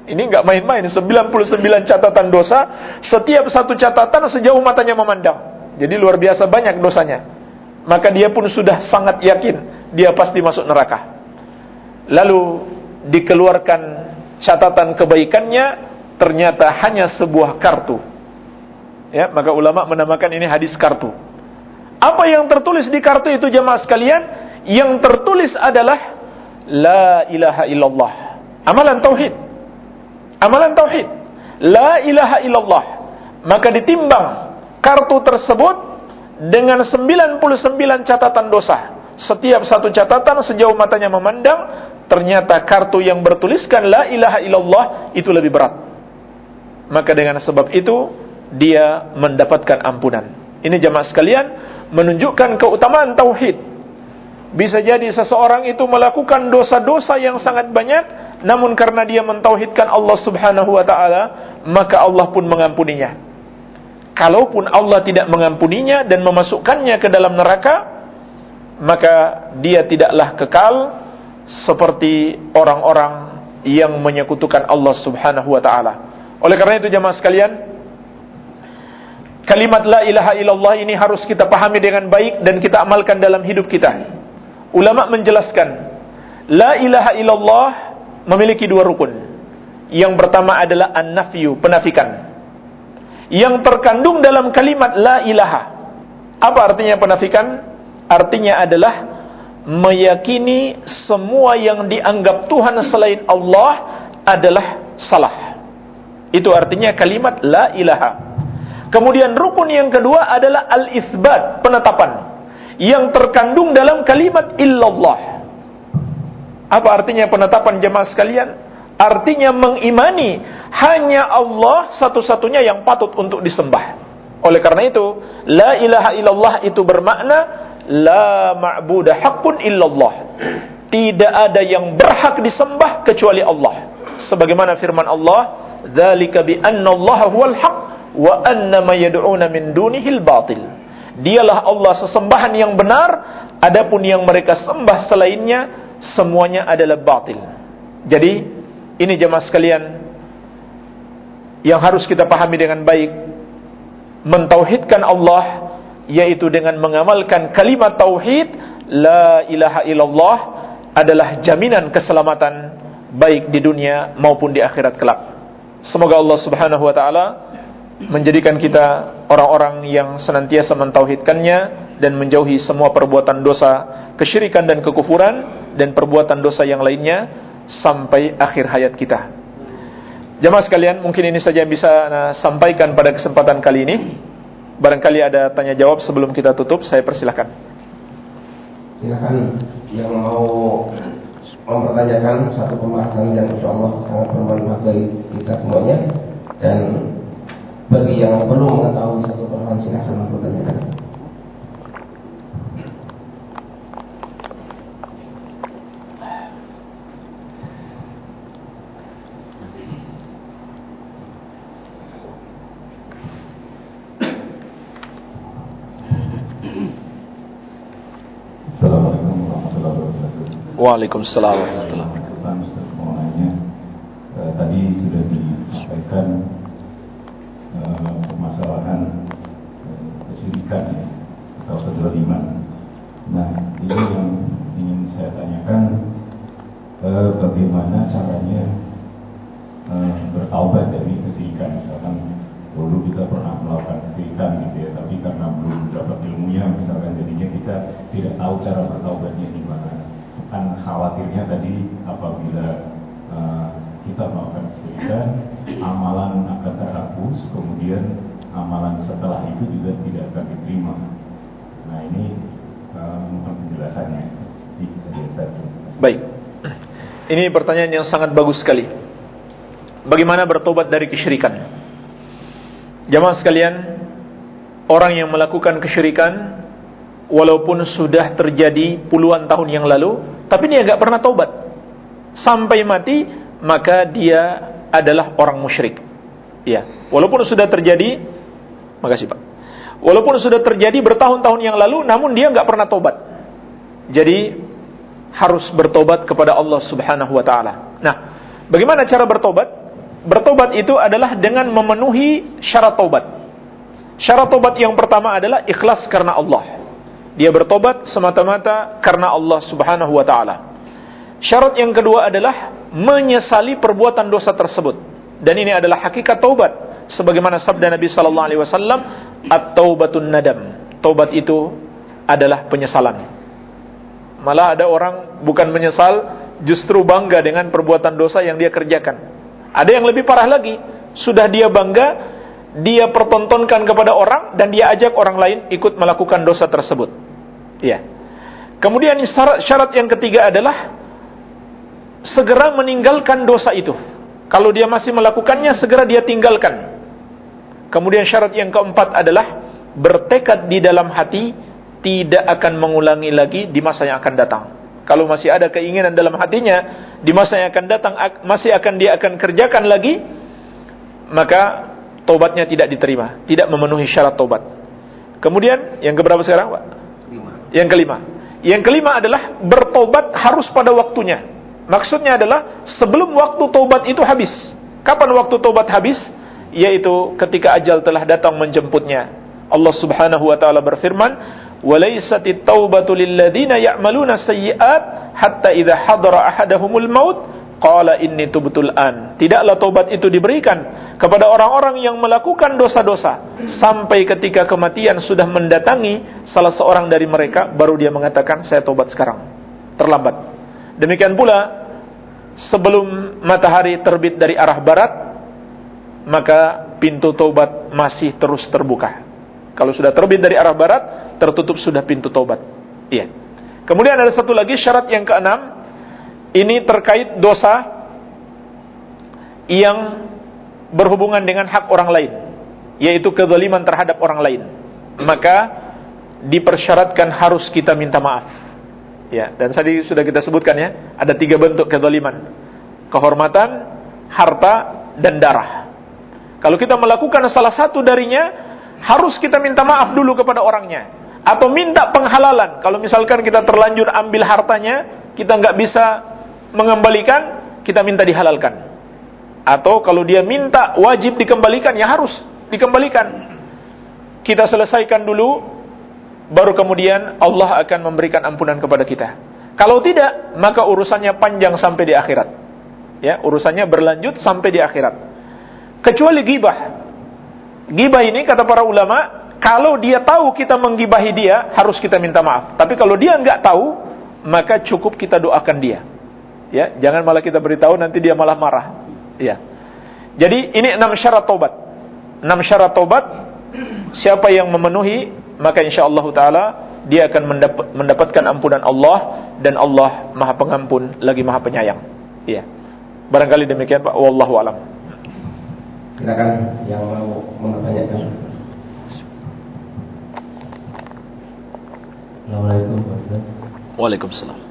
Ini enggak main-main, 99 catatan dosa, setiap satu catatan sejauh matanya memandang. Jadi luar biasa banyak dosanya. Maka dia pun sudah sangat yakin dia pasti masuk neraka lalu dikeluarkan catatan kebaikannya ternyata hanya sebuah kartu Ya, maka ulama menamakan ini hadis kartu. Apa yang tertulis di kartu itu jemaah sekalian? Yang tertulis adalah la ilaha illallah. Amalan tauhid. Amalan tauhid. La ilaha illallah. Maka ditimbang kartu tersebut dengan 99 catatan dosa. Setiap satu catatan sejauh matanya memandang, ternyata kartu yang bertuliskan la ilaha illallah itu lebih berat. Maka dengan sebab itu dia mendapatkan ampunan. Ini jamaah sekalian menunjukkan keutamaan tauhid. Bisa jadi seseorang itu melakukan dosa-dosa yang sangat banyak, namun karena dia mentauhidkan Allah Subhanahu wa taala, maka Allah pun mengampuninya. Kalaupun Allah tidak mengampuninya dan memasukkannya ke dalam neraka, maka dia tidaklah kekal seperti orang-orang yang menyekutukan Allah Subhanahu wa taala. Oleh karena itu jemaah sekalian, kalimat la ilaha illallah ini harus kita pahami dengan baik dan kita amalkan dalam hidup kita. Ulama menjelaskan, la ilaha illallah memiliki dua rukun. Yang pertama adalah an-nafyu, penafikan. Yang terkandung dalam kalimat la ilaha. Apa artinya penafikan? Artinya adalah meyakini semua yang dianggap Tuhan selain Allah adalah salah. Itu artinya kalimat la ilaha. Kemudian rukun yang kedua adalah al-isbat, penetapan yang terkandung dalam kalimat illallah. Apa artinya penetapan jemaah sekalian? Artinya mengimani hanya Allah satu-satunya yang patut untuk disembah. Oleh karena itu, la ilaha illallah itu bermakna la ma'budu haqqun illallah. Tidak ada yang berhak disembah kecuali Allah. Sebagaimana firman Allah, "Dzalika bi anna Allah huwal haq wa anna ma yad'una min dunihil batil." Dialah Allah sesembahan yang benar, adapun yang mereka sembah selainnya semuanya adalah batil. Jadi, ini jemaah sekalian yang harus kita pahami dengan baik. Mentauhidkan Allah yaitu dengan mengamalkan kalimat tauhid la ilaha illallah adalah jaminan keselamatan baik di dunia maupun di akhirat kelak. Semoga Allah Subhanahu wa taala menjadikan kita orang-orang yang senantiasa mentauhidkannya dan menjauhi semua perbuatan dosa, kesyirikan dan kekufuran dan perbuatan dosa yang lainnya sampai akhir hayat kita. Jamaah sekalian, mungkin ini saja yang bisa nah, sampaikan pada kesempatan kali ini. Barangkali ada tanya jawab sebelum kita tutup, saya persilahkan. Silakan yang mau mempertanyakan satu pembahasan yang insya Allah sangat bermanfaat bagi kita semuanya dan bagi yang perlu mengetahui satu Quran silahkan bertanya. Assalamualaikum warahmatullahi wabarakatuh. Waalaikumsalam eh, tadi sudah disampaikan Eh, permasalahan uh, ya, atau kezaliman. Nah, ini yang ingin saya tanyakan bagaimana caranya bertaubat dari kesyirikan. Misalkan dulu kita pernah melakukan kesyirikan gitu ya, tapi karena belum dapat ilmunya, misalkan jadinya kita tidak tahu cara bertaubatnya gimana. Kan khawatirnya tadi apabila uh, kita melakukan kesyirikan, amalan akan terhapus, kemudian amalan setelah itu juga tidak akan diterima. Nah ini um, penjelasannya. Itu saja Baik. Ini pertanyaan yang sangat bagus sekali. Bagaimana bertobat dari kesyirikan? Jamaah sekalian, orang yang melakukan kesyirikan walaupun sudah terjadi puluhan tahun yang lalu, tapi dia nggak pernah tobat. Sampai mati maka dia adalah orang musyrik. Ya, walaupun sudah terjadi, makasih Pak. Walaupun sudah terjadi bertahun-tahun yang lalu, namun dia nggak pernah tobat. Jadi harus bertobat kepada Allah Subhanahu Wa Taala. Nah, bagaimana cara bertobat? Bertobat itu adalah dengan memenuhi syarat tobat. Syarat tobat yang pertama adalah ikhlas karena Allah. Dia bertobat semata-mata karena Allah Subhanahu Wa Taala. Syarat yang kedua adalah menyesali perbuatan dosa tersebut. Dan ini adalah hakikat taubat. sebagaimana sabda Nabi sallallahu alaihi wasallam, "At-taubatun nadam." Taubat itu adalah penyesalan. Malah ada orang bukan menyesal, justru bangga dengan perbuatan dosa yang dia kerjakan. Ada yang lebih parah lagi, sudah dia bangga, dia pertontonkan kepada orang dan dia ajak orang lain ikut melakukan dosa tersebut. Ya. Kemudian syarat, syarat yang ketiga adalah segera meninggalkan dosa itu. Kalau dia masih melakukannya, segera dia tinggalkan. Kemudian syarat yang keempat adalah bertekad di dalam hati tidak akan mengulangi lagi di masa yang akan datang. Kalau masih ada keinginan dalam hatinya di masa yang akan datang masih akan dia akan kerjakan lagi, maka tobatnya tidak diterima, tidak memenuhi syarat tobat. Kemudian yang keberapa sekarang, Pak? Yang kelima. Yang kelima adalah bertobat harus pada waktunya. Maksudnya adalah sebelum waktu tobat itu habis. Kapan waktu tobat habis? Yaitu ketika ajal telah datang menjemputnya. Allah Subhanahu wa taala berfirman, "Walaisatit taubatu lil ladzina ya'maluna hatta idza hadara ahadahumul maut qala inni tubtul an." Tidaklah taubat itu diberikan kepada orang-orang yang melakukan dosa-dosa sampai ketika kematian sudah mendatangi salah seorang dari mereka baru dia mengatakan saya taubat sekarang. Terlambat. Demikian pula sebelum matahari terbit dari arah barat maka pintu taubat masih terus terbuka. Kalau sudah terbit dari arah barat, tertutup sudah pintu taubat. Iya. Kemudian ada satu lagi syarat yang keenam, ini terkait dosa yang berhubungan dengan hak orang lain, yaitu kezaliman terhadap orang lain. Maka dipersyaratkan harus kita minta maaf. Ya, dan tadi sudah kita sebutkan ya, ada tiga bentuk kezaliman. Kehormatan, harta, dan darah. Kalau kita melakukan salah satu darinya, harus kita minta maaf dulu kepada orangnya atau minta penghalalan. Kalau misalkan kita terlanjur ambil hartanya, kita nggak bisa mengembalikan, kita minta dihalalkan. Atau kalau dia minta wajib dikembalikan, ya harus dikembalikan. Kita selesaikan dulu, baru kemudian Allah akan memberikan ampunan kepada kita. Kalau tidak, maka urusannya panjang sampai di akhirat. Ya, urusannya berlanjut sampai di akhirat. Kecuali gibah. Gibah ini kata para ulama, kalau dia tahu kita menggibahi dia, harus kita minta maaf. Tapi kalau dia nggak tahu, maka cukup kita doakan dia. Ya, jangan malah kita beritahu nanti dia malah marah. Ya. Jadi ini enam syarat tobat. Enam syarat tobat. Siapa yang memenuhi, maka insya Allah Taala dia akan mendapatkan ampunan Allah dan Allah Maha Pengampun lagi Maha Penyayang. Ya. Barangkali demikian Pak. Wallahu alam. Silakan yang mau mempertanyakan. Assalamualaikum Ustaz. Waalaikumsalam.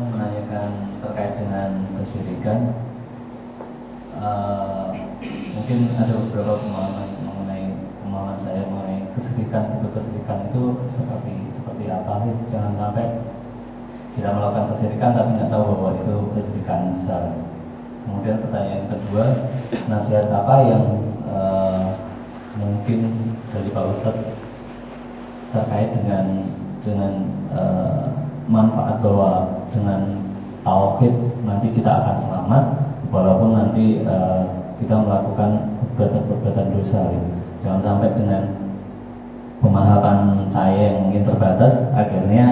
Menanyakan terkait dengan kesyirikan. Uh, mungkin ada beberapa pemahaman mengenai pemahaman saya mengenai kesyirikan itu kesyirikan itu seperti seperti apa sih? Jangan sampai kita melakukan kesyirikan tapi nggak tahu bahwa itu kesyirikan besar. Kemudian pertanyaan kedua, nasihat apa yang uh, mungkin dari Pak Ustadz terkait dengan dengan uh, manfaat bahwa dengan tauhid nanti kita akan selamat walaupun nanti uh, kita melakukan perbuatan-perbuatan dosa gitu. Jangan sampai dengan pemahaman saya yang mungkin terbatas akhirnya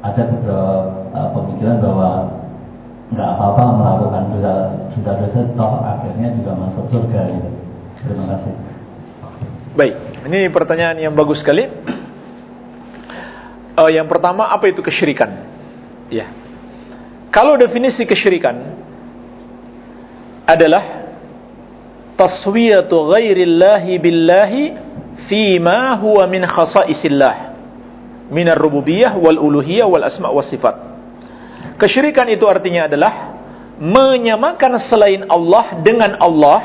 ada beberapa uh, pemikiran bahwa nggak apa-apa melakukan dosa-dosa toh akhirnya juga masuk surga gitu. Terima kasih. Baik, ini pertanyaan yang bagus sekali. Uh, yang pertama apa itu kesyirikan? Ya. Kalau definisi kesyirikan adalah taswiyatu ghairillahi billahi fima huwa min khasaisillah min ar-rububiyyah wal uluhiyah wal asma' was sifat. Kesyirikan itu artinya adalah menyamakan selain Allah dengan Allah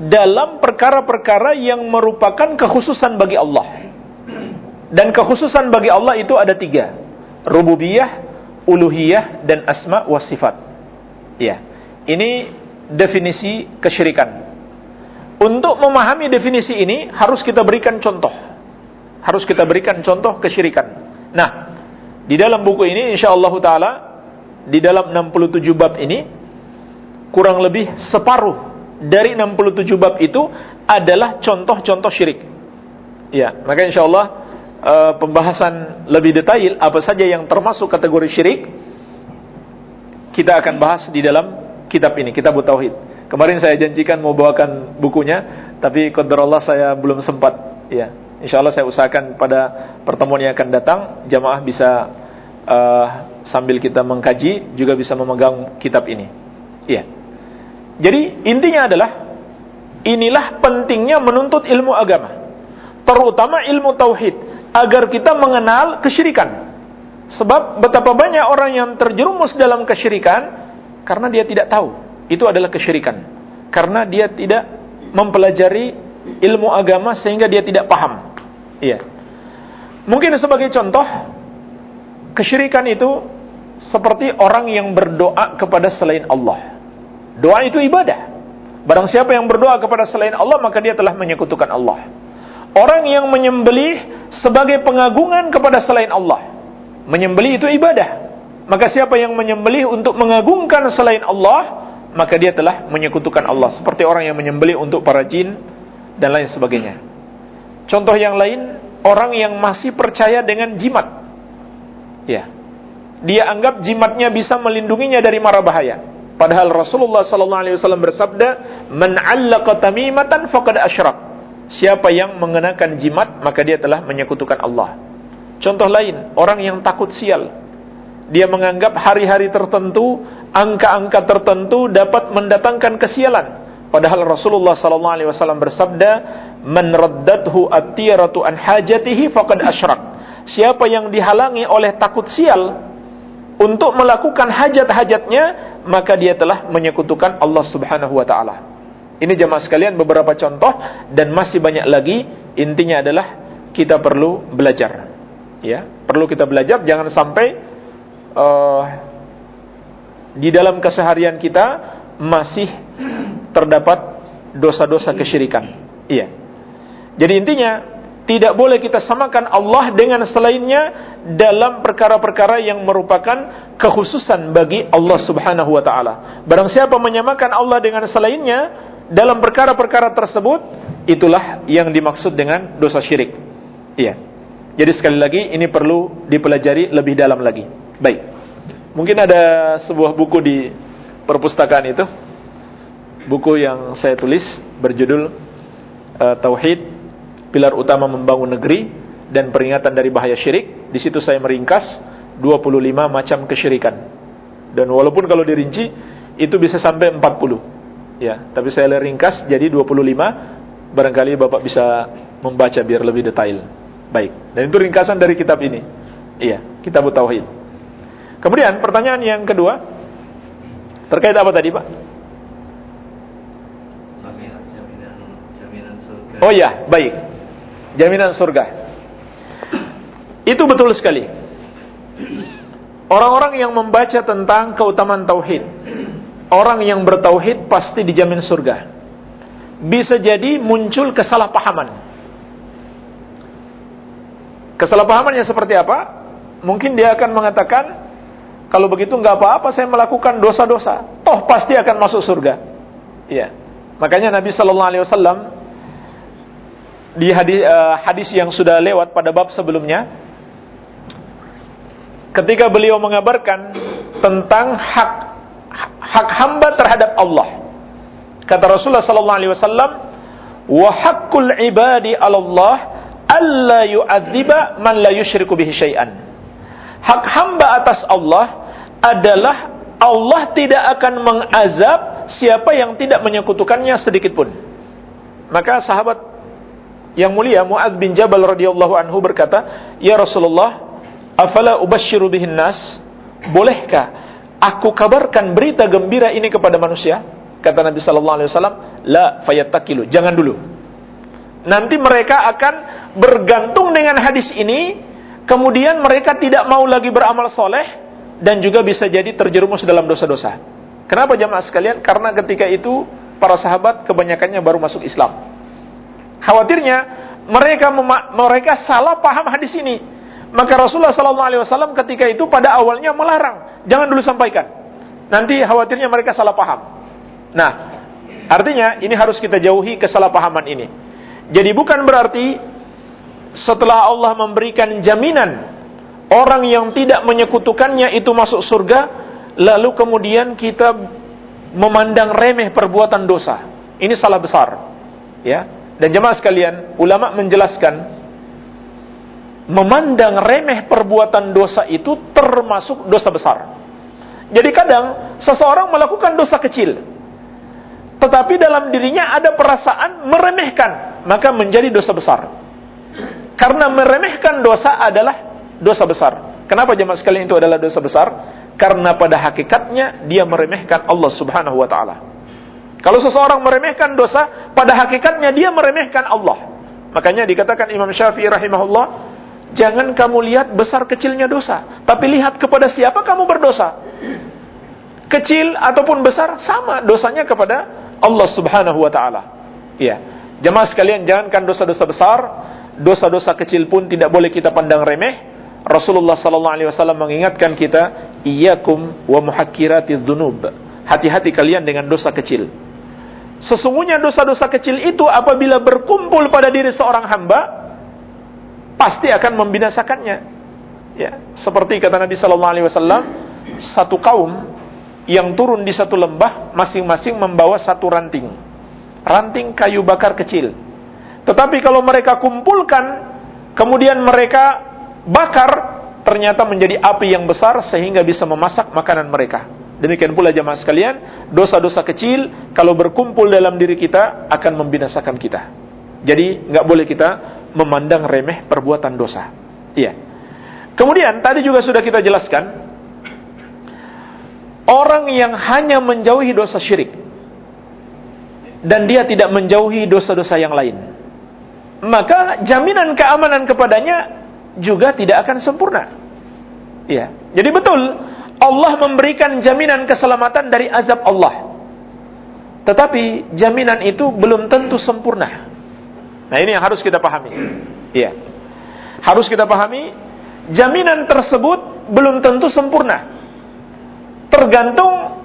dalam perkara-perkara yang merupakan kekhususan bagi Allah. Dan kekhususan bagi Allah itu ada tiga. Rububiyah, uluhiyah, dan asma wa sifat. Ya. Ini definisi kesyirikan. Untuk memahami definisi ini harus kita berikan contoh. Harus kita berikan contoh kesyirikan. Nah, di dalam buku ini insyaallah taala di dalam 67 bab ini kurang lebih separuh dari 67 bab itu adalah contoh-contoh syirik. Ya, maka insya Allah uh, pembahasan lebih detail apa saja yang termasuk kategori syirik kita akan bahas di dalam kitab ini, kitab Tauhid. Kemarin saya janjikan mau bawakan bukunya, tapi Allah saya belum sempat. Ya, insya Allah saya usahakan pada pertemuan yang akan datang jamaah bisa uh, sambil kita mengkaji juga bisa memegang kitab ini. Iya. Jadi intinya adalah inilah pentingnya menuntut ilmu agama terutama ilmu tauhid agar kita mengenal kesyirikan. Sebab betapa banyak orang yang terjerumus dalam kesyirikan karena dia tidak tahu itu adalah kesyirikan. Karena dia tidak mempelajari ilmu agama sehingga dia tidak paham. Iya. Mungkin sebagai contoh kesyirikan itu seperti orang yang berdoa kepada selain Allah. Doa itu ibadah. Barang siapa yang berdoa kepada selain Allah maka dia telah menyekutukan Allah. Orang yang menyembelih sebagai pengagungan kepada selain Allah. Menyembelih itu ibadah. Maka siapa yang menyembelih untuk mengagungkan selain Allah, maka dia telah menyekutukan Allah. Seperti orang yang menyembelih untuk para jin dan lain sebagainya. Contoh yang lain, orang yang masih percaya dengan jimat. Ya. Dia anggap jimatnya bisa melindunginya dari mara bahaya. Padahal Rasulullah sallallahu alaihi wasallam bersabda, "Man 'allaqa tamimatan faqad asyrak." Siapa yang mengenakan jimat maka dia telah menyekutukan Allah. Contoh lain, orang yang takut sial. Dia menganggap hari-hari tertentu, angka-angka tertentu dapat mendatangkan kesialan. Padahal Rasulullah sallallahu alaihi wasallam bersabda, "Man raddathu at-tiratu an hajatihi faqad asyrak." Siapa yang dihalangi oleh takut sial untuk melakukan hajat-hajatnya, maka dia telah menyekutukan Allah Subhanahu wa taala. Ini jamaah sekalian beberapa contoh dan masih banyak lagi. Intinya adalah kita perlu belajar. Ya, perlu kita belajar jangan sampai uh, di dalam keseharian kita masih terdapat dosa-dosa kesyirikan. Iya. Jadi intinya tidak boleh kita samakan Allah dengan selainnya dalam perkara-perkara yang merupakan kekhususan bagi Allah Subhanahu wa taala. Barang siapa menyamakan Allah dengan selainnya, dalam perkara-perkara tersebut itulah yang dimaksud dengan dosa syirik. Iya. Jadi sekali lagi ini perlu dipelajari lebih dalam lagi. Baik. Mungkin ada sebuah buku di perpustakaan itu. Buku yang saya tulis berjudul uh, Tauhid, pilar utama membangun negeri dan peringatan dari bahaya syirik. Di situ saya meringkas 25 macam kesyirikan. Dan walaupun kalau dirinci itu bisa sampai 40 Ya, tapi saya ringkas jadi 25. Barangkali Bapak bisa membaca biar lebih detail. Baik. Dan itu ringkasan dari kitab ini. Iya, kitab tauhid. Kemudian pertanyaan yang kedua terkait apa tadi, Pak? Oh ya, baik. Jaminan surga. Itu betul sekali. Orang-orang yang membaca tentang keutamaan tauhid orang yang bertauhid pasti dijamin surga. Bisa jadi muncul kesalahpahaman. Kesalahpahamannya seperti apa? Mungkin dia akan mengatakan, kalau begitu nggak apa-apa saya melakukan dosa-dosa, toh pasti akan masuk surga. Iya. Makanya Nabi Shallallahu Alaihi Wasallam di hadis, uh, hadis yang sudah lewat pada bab sebelumnya, ketika beliau mengabarkan tentang hak hak hamba terhadap Allah. Kata Rasulullah sallallahu alaihi wasallam, "Wa haqqul ibadi 'ala Allah alla yu'adziba man la yusyriku bihi syai'an." Hak hamba atas Allah adalah Allah tidak akan mengazab siapa yang tidak menyekutukannya sedikit pun. Maka sahabat yang mulia Muad bin Jabal radhiyallahu anhu berkata, "Ya Rasulullah, afala ubasyiru bihin nas?" Bolehkah aku kabarkan berita gembira ini kepada manusia? Kata Nabi sallallahu alaihi wasallam, la fayattakilu, jangan dulu. Nanti mereka akan bergantung dengan hadis ini, kemudian mereka tidak mau lagi beramal soleh dan juga bisa jadi terjerumus dalam dosa-dosa. Kenapa jamaah sekalian? Karena ketika itu para sahabat kebanyakannya baru masuk Islam. Khawatirnya mereka mereka salah paham hadis ini maka Rasulullah Sallallahu Alaihi Wasallam ketika itu pada awalnya melarang, jangan dulu sampaikan. Nanti khawatirnya mereka salah paham. Nah, Artinya ini harus kita jauhi kesalahpahaman ini. Jadi bukan berarti setelah Allah memberikan jaminan orang yang tidak menyekutukannya itu masuk surga, lalu kemudian kita memandang remeh perbuatan dosa. Ini salah besar. Ya. Dan jemaah sekalian, ulama menjelaskan memandang remeh perbuatan dosa itu termasuk dosa besar. Jadi kadang seseorang melakukan dosa kecil, tetapi dalam dirinya ada perasaan meremehkan, maka menjadi dosa besar. Karena meremehkan dosa adalah dosa besar. Kenapa jemaah sekalian itu adalah dosa besar? Karena pada hakikatnya dia meremehkan Allah Subhanahu wa taala. Kalau seseorang meremehkan dosa, pada hakikatnya dia meremehkan Allah. Makanya dikatakan Imam Syafi'i rahimahullah, jangan kamu lihat besar kecilnya dosa, tapi lihat kepada siapa kamu berdosa. Kecil ataupun besar sama dosanya kepada Allah Subhanahu wa taala. Iya. Jemaah sekalian, jangankan dosa-dosa besar, dosa-dosa kecil pun tidak boleh kita pandang remeh. Rasulullah sallallahu alaihi wasallam mengingatkan kita, "Iyyakum wa muhakkiratiz dzunub." Hati-hati kalian dengan dosa kecil. Sesungguhnya dosa-dosa kecil itu apabila berkumpul pada diri seorang hamba, pasti akan membinasakannya. Ya, seperti kata Nabi sallallahu alaihi wasallam, satu kaum yang turun di satu lembah masing-masing membawa satu ranting. Ranting kayu bakar kecil. Tetapi kalau mereka kumpulkan, kemudian mereka bakar, ternyata menjadi api yang besar sehingga bisa memasak makanan mereka. Demikian pula jemaah sekalian, dosa-dosa kecil kalau berkumpul dalam diri kita akan membinasakan kita. Jadi nggak boleh kita memandang remeh perbuatan dosa. Iya. Kemudian tadi juga sudah kita jelaskan orang yang hanya menjauhi dosa syirik dan dia tidak menjauhi dosa-dosa yang lain maka jaminan keamanan kepadanya juga tidak akan sempurna ya jadi betul Allah memberikan jaminan keselamatan dari azab Allah tetapi jaminan itu belum tentu sempurna nah ini yang harus kita pahami ya harus kita pahami jaminan tersebut belum tentu sempurna tergantung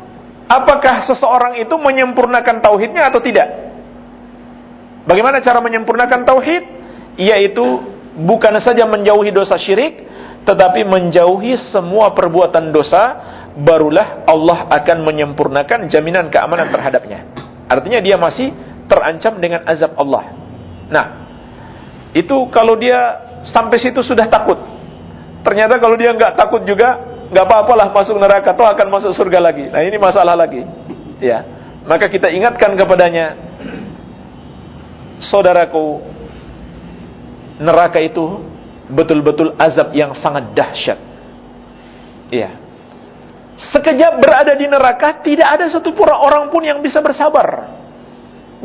apakah seseorang itu menyempurnakan tauhidnya atau tidak. Bagaimana cara menyempurnakan tauhid? Yaitu bukan saja menjauhi dosa syirik, tetapi menjauhi semua perbuatan dosa, barulah Allah akan menyempurnakan jaminan keamanan terhadapnya. Artinya dia masih terancam dengan azab Allah. Nah, itu kalau dia sampai situ sudah takut. Ternyata kalau dia nggak takut juga, nggak apa-apalah masuk neraka toh akan masuk surga lagi. Nah, ini masalah lagi. Ya. Maka kita ingatkan kepadanya saudaraku neraka itu betul-betul azab yang sangat dahsyat. Iya. Sekejap berada di neraka tidak ada satu pura orang pun yang bisa bersabar.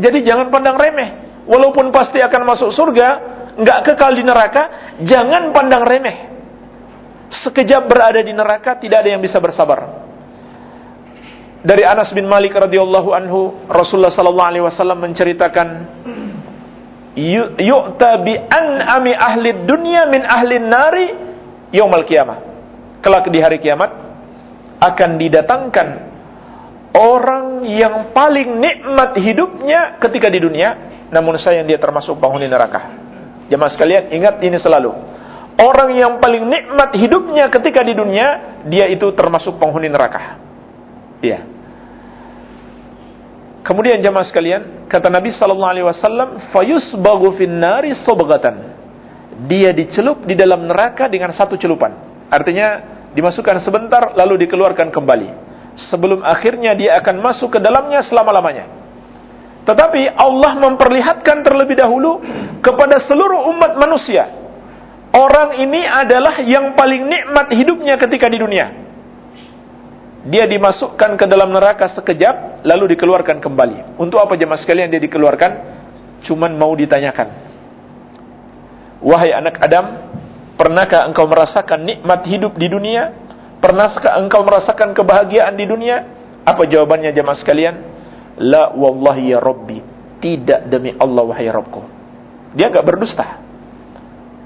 Jadi jangan pandang remeh. Walaupun pasti akan masuk surga, nggak kekal di neraka, jangan pandang remeh sekejap berada di neraka tidak ada yang bisa bersabar. Dari Anas bin Malik radhiyallahu anhu, Rasulullah sallallahu alaihi wasallam menceritakan yu'ta bi an'ami ahli dunya min ahli nari yaumal qiyamah. Kelak di hari kiamat akan didatangkan orang yang paling nikmat hidupnya ketika di dunia, namun sayang dia termasuk penghuni neraka. Jemaah sekalian, ingat ini selalu Orang yang paling nikmat hidupnya ketika di dunia, dia itu termasuk penghuni neraka. Iya. Kemudian jemaah sekalian, kata Nabi sallallahu alaihi wasallam, "Fayusbagu fin nari sabghatan." Dia dicelup di dalam neraka dengan satu celupan. Artinya dimasukkan sebentar lalu dikeluarkan kembali. Sebelum akhirnya dia akan masuk ke dalamnya selama-lamanya. Tetapi Allah memperlihatkan terlebih dahulu kepada seluruh umat manusia Orang ini adalah yang paling nikmat hidupnya ketika di dunia. Dia dimasukkan ke dalam neraka sekejap, lalu dikeluarkan kembali. Untuk apa jemaah sekalian dia dikeluarkan? Cuman mau ditanyakan. Wahai anak Adam, pernahkah engkau merasakan nikmat hidup di dunia? Pernahkah engkau merasakan kebahagiaan di dunia? Apa jawabannya jemaah sekalian? La wallahi ya Rabbi. Tidak demi Allah wahai Rabbku. Dia enggak berdusta.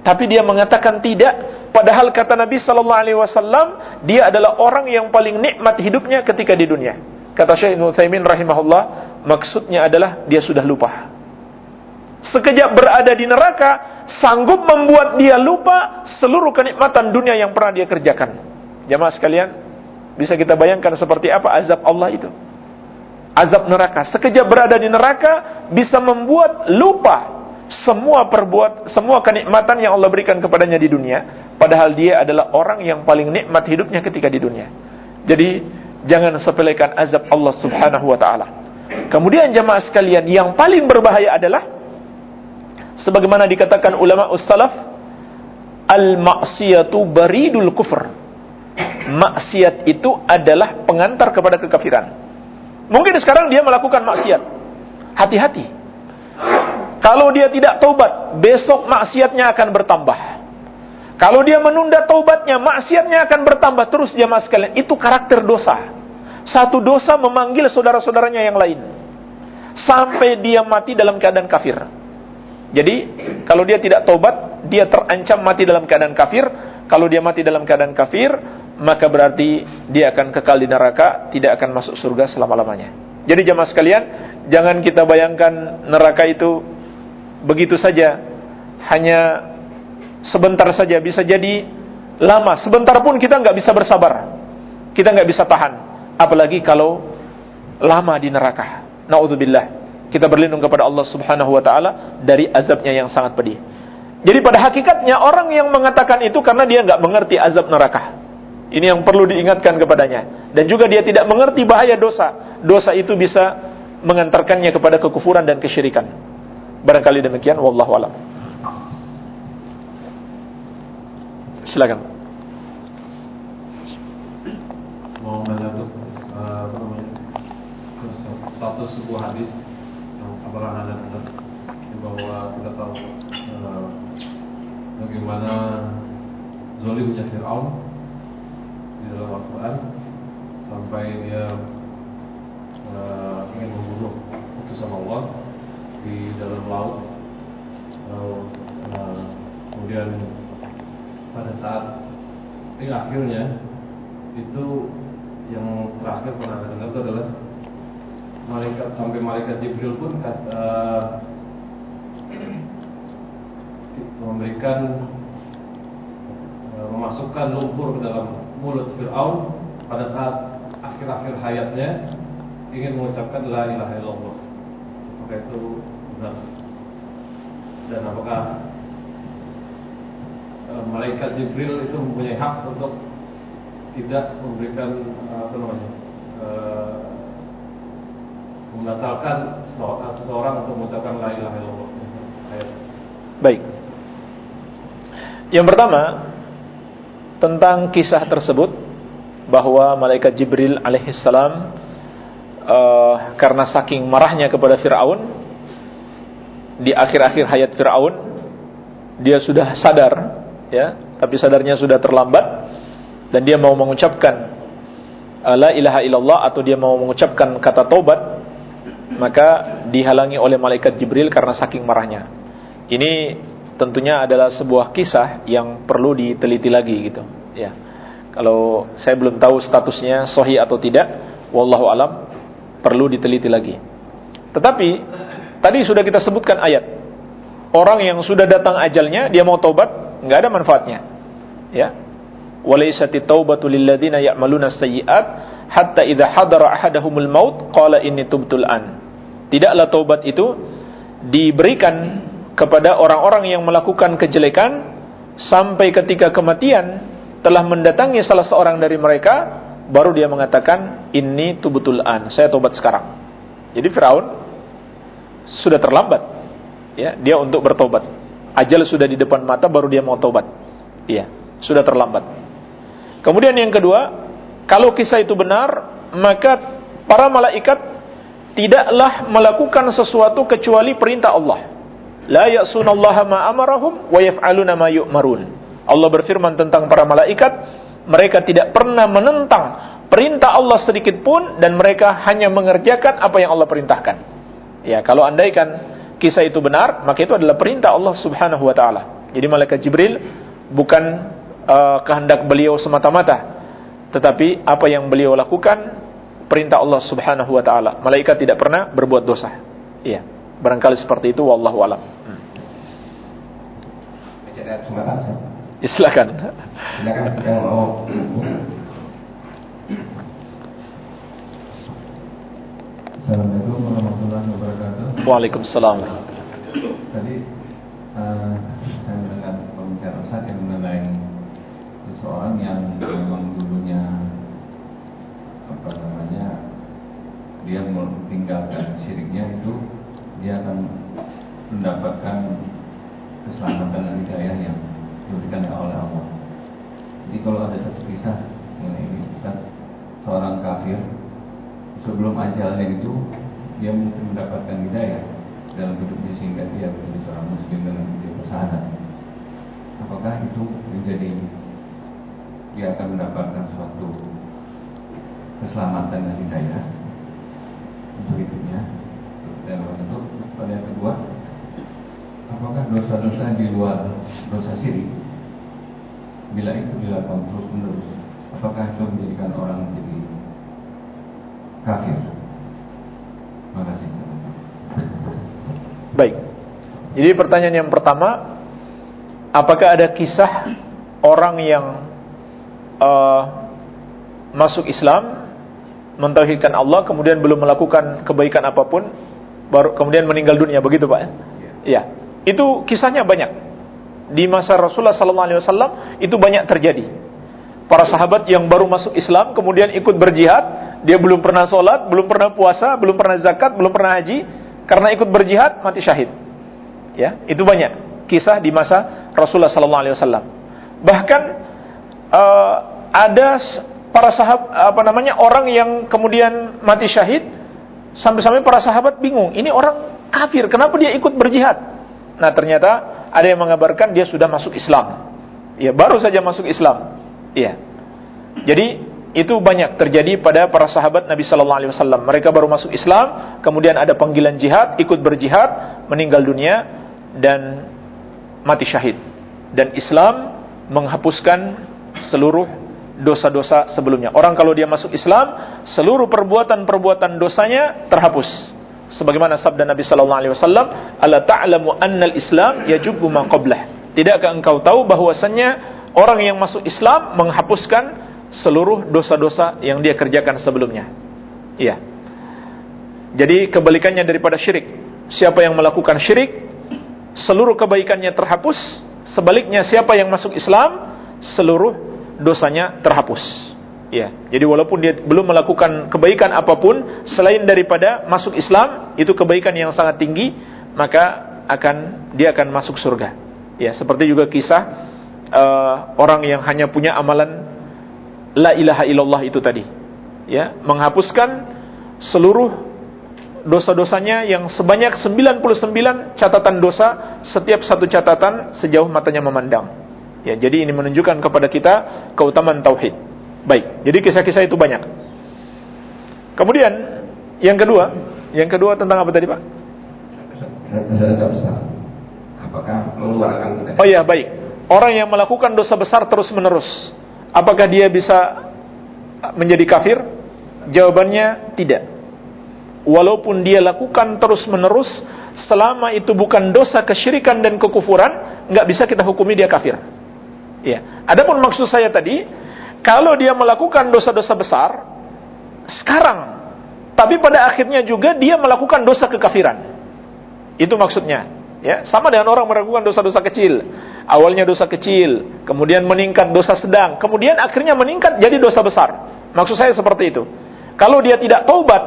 Tapi dia mengatakan tidak. Padahal kata Nabi Sallallahu Alaihi Wasallam, dia adalah orang yang paling nikmat hidupnya ketika di dunia. Kata Syekh Ibnu Taimin rahimahullah, maksudnya adalah dia sudah lupa. Sekejap berada di neraka, sanggup membuat dia lupa seluruh kenikmatan dunia yang pernah dia kerjakan. Jamaah sekalian, bisa kita bayangkan seperti apa azab Allah itu. Azab neraka. Sekejap berada di neraka bisa membuat lupa semua perbuat semua kenikmatan yang Allah berikan kepadanya di dunia, padahal dia adalah orang yang paling nikmat hidupnya ketika di dunia. Jadi jangan sepelekan azab Allah Subhanahu wa taala. Kemudian jemaah sekalian, yang paling berbahaya adalah sebagaimana dikatakan ulama ussalaf al-ma'siyatu baridul kufur. Maksiat itu adalah pengantar kepada kekafiran. Mungkin sekarang dia melakukan maksiat. Hati-hati. Kalau dia tidak taubat, besok maksiatnya akan bertambah. Kalau dia menunda taubatnya, maksiatnya akan bertambah terus jemaah sekalian. Itu karakter dosa. Satu dosa memanggil saudara-saudaranya yang lain. Sampai dia mati dalam keadaan kafir. Jadi, kalau dia tidak taubat, dia terancam mati dalam keadaan kafir. Kalau dia mati dalam keadaan kafir, maka berarti dia akan kekal di neraka, tidak akan masuk surga selama-lamanya. Jadi jamaah sekalian, jangan kita bayangkan neraka itu begitu saja, hanya sebentar saja, bisa jadi lama. Sebentar pun kita nggak bisa bersabar, kita nggak bisa tahan. Apalagi kalau lama di neraka. Naudzubillah kita berlindung kepada Allah Subhanahu wa taala dari azabnya yang sangat pedih. Jadi pada hakikatnya orang yang mengatakan itu karena dia nggak mengerti azab neraka. Ini yang perlu diingatkan kepadanya. Dan juga dia tidak mengerti bahaya dosa. Dosa itu bisa mengantarkannya kepada kekufuran dan kesyirikan. Barangkali demikian. Wallahu alam. Silakan. Mau menyatu uh, satu sebuah hadis pernah ada dengar bahwa kita tahu uh, bagaimana zolimnya Fir'aun di dalam Al-Quran sampai dia uh, ingin membunuh utusan Allah di dalam laut. Uh, uh, kemudian pada saat ini akhirnya itu yang terakhir pernah ada dengar itu adalah malaikat sampai malaikat Jibril pun uh, memberikan memasukkan lumpur ke dalam mulut Fir'aun pada saat akhir-akhir hayatnya ingin mengucapkan la ilaha illallah. Apakah itu benar? Dan apakah uh, malaikat Jibril itu mempunyai hak untuk tidak memberikan apa namanya membatalkan seseorang untuk mengucapkan la ilaha illallah. Baik. Yang pertama tentang kisah tersebut bahwa malaikat Jibril alaihissalam uh, karena saking marahnya kepada Firaun di akhir-akhir hayat Firaun dia sudah sadar ya tapi sadarnya sudah terlambat dan dia mau mengucapkan uh, la ilaha illallah atau dia mau mengucapkan kata taubat maka dihalangi oleh malaikat Jibril karena saking marahnya. Ini tentunya adalah sebuah kisah yang perlu diteliti lagi gitu, ya. Kalau saya belum tahu statusnya sahih atau tidak, wallahu alam perlu diteliti lagi. Tetapi tadi sudah kita sebutkan ayat. Orang yang sudah datang ajalnya, dia mau taubat, nggak ada manfaatnya. Ya. Walaysati taubatu lil ladzina ya'maluna sayyi'at hatta idza hadara ahadahumul maut qala inni tubtul an. Tidaklah taubat itu diberikan kepada orang-orang yang melakukan kejelekan sampai ketika kematian telah mendatangi salah seorang dari mereka baru dia mengatakan ini tubutul an. Saya tobat sekarang. Jadi Firaun sudah terlambat. Ya dia untuk bertobat ajal sudah di depan mata baru dia mau tobat iya sudah terlambat. Kemudian yang kedua kalau kisah itu benar maka para malaikat tidaklah melakukan sesuatu kecuali perintah Allah. La ya'sunallaha ma amarahum wa yaf'aluna ma yu'marun. Allah berfirman tentang para malaikat, mereka tidak pernah menentang perintah Allah sedikit pun dan mereka hanya mengerjakan apa yang Allah perintahkan. Ya, kalau andaikan kisah itu benar, maka itu adalah perintah Allah Subhanahu wa taala. Jadi malaikat Jibril bukan uh, kehendak beliau semata-mata, tetapi apa yang beliau lakukan perintah Allah Subhanahu wa taala. Malaikat tidak pernah berbuat dosa. Iya. Barangkali seperti itu wallahu alam. Ada kesempatan, Ustaz. Ya, silakan. Silakan yang mau Assalamualaikum warahmatullahi wabarakatuh. Waalaikumsalam. Tadi uh, saya mendengar pembicaraan Ustaz yang mengenai seseorang yang memang dulunya apa namanya dia meninggalkan syiriknya itu dia akan mendapatkan keselamatan dan hidayah yang diberikan oleh Allah. Jadi kalau ada satu kisah mengenai ini, Ustaz, seorang kafir sebelum ajalnya itu dia mungkin mendapatkan hidayah dalam hidupnya sehingga dia menjadi seorang muslim dengan dia bersahadat. Apakah itu menjadi dia akan mendapatkan suatu keselamatan dan hidayah untuk hidupnya? Dan satu, pada yang kedua, apakah dosa-dosa di luar dosa syirik bila itu dilakukan terus menerus, apakah itu menjadikan orang menjadi kafir. Terima kasih. Baik. Jadi pertanyaan yang pertama, apakah ada kisah orang yang uh, masuk Islam, mentauhidkan Allah, kemudian belum melakukan kebaikan apa pun, baru kemudian meninggal dunia, begitu Pak? Ya. Itu kisahnya banyak. Di masa Rasulullah SAW itu banyak terjadi. Para sahabat yang baru masuk Islam kemudian ikut berjihad, dia belum pernah sholat, belum pernah puasa, belum pernah zakat, belum pernah haji, karena ikut berjihad mati syahid. Ya, itu banyak kisah di masa Rasulullah SAW. Bahkan uh, ada para sahabat apa namanya orang yang kemudian mati syahid sampai-sampai para sahabat bingung, ini orang kafir, kenapa dia ikut berjihad? Nah, ternyata ada yang mengabarkan dia sudah masuk Islam. Ya, baru saja masuk Islam. Iya. Jadi itu banyak terjadi pada para sahabat Nabi Sallallahu Alaihi Wasallam. Mereka baru masuk Islam, kemudian ada panggilan jihad, ikut berjihad, meninggal dunia dan mati syahid. Dan Islam menghapuskan seluruh dosa-dosa sebelumnya. Orang kalau dia masuk Islam, seluruh perbuatan-perbuatan dosanya terhapus. Sebagaimana sabda Nabi sallallahu alaihi wasallam, "Ala ta'lamu annal Islam yajubu ma qablah." Tidakkah engkau tahu bahwasannya orang yang masuk Islam menghapuskan seluruh dosa-dosa yang dia kerjakan sebelumnya. Iya. Jadi kebalikannya daripada syirik. Siapa yang melakukan syirik, seluruh kebaikannya terhapus. Sebaliknya siapa yang masuk Islam, seluruh dosanya terhapus. Ya, jadi walaupun dia belum melakukan kebaikan apa pun selain daripada masuk Islam, itu kebaikan yang sangat tinggi, maka akan dia akan masuk surga. Ya, seperti juga kisah uh, orang yang hanya punya amalan la ilaha illallah itu tadi. Ya, menghapuskan seluruh dosa-dosanya yang sebanyak 99 catatan dosa setiap satu catatan sejauh matanya memandang. Ya, jadi ini menunjukkan kepada kita keutamaan tauhid. Baik, jadi kisah-kisah itu banyak. Kemudian yang kedua, yang kedua tentang apa tadi, Pak? Apakah mengeluarkan kita? Oh iya, baik orang yang melakukan dosa besar terus-menerus, apakah dia bisa menjadi kafir? Jawabannya tidak. Walaupun dia lakukan terus-menerus, selama itu bukan dosa kesyirikan dan kekufuran, nggak bisa kita hukumi dia kafir. Ya. Adapun maksud saya tadi, kalau dia melakukan dosa-dosa besar, sekarang, tapi pada akhirnya juga dia melakukan dosa kekafiran. Itu maksudnya. Ya, sama dengan orang melakukan dosa-dosa kecil. Awalnya dosa kecil, kemudian meningkat dosa sedang, kemudian akhirnya meningkat jadi dosa besar. Maksud saya seperti itu. Kalau dia tidak taubat,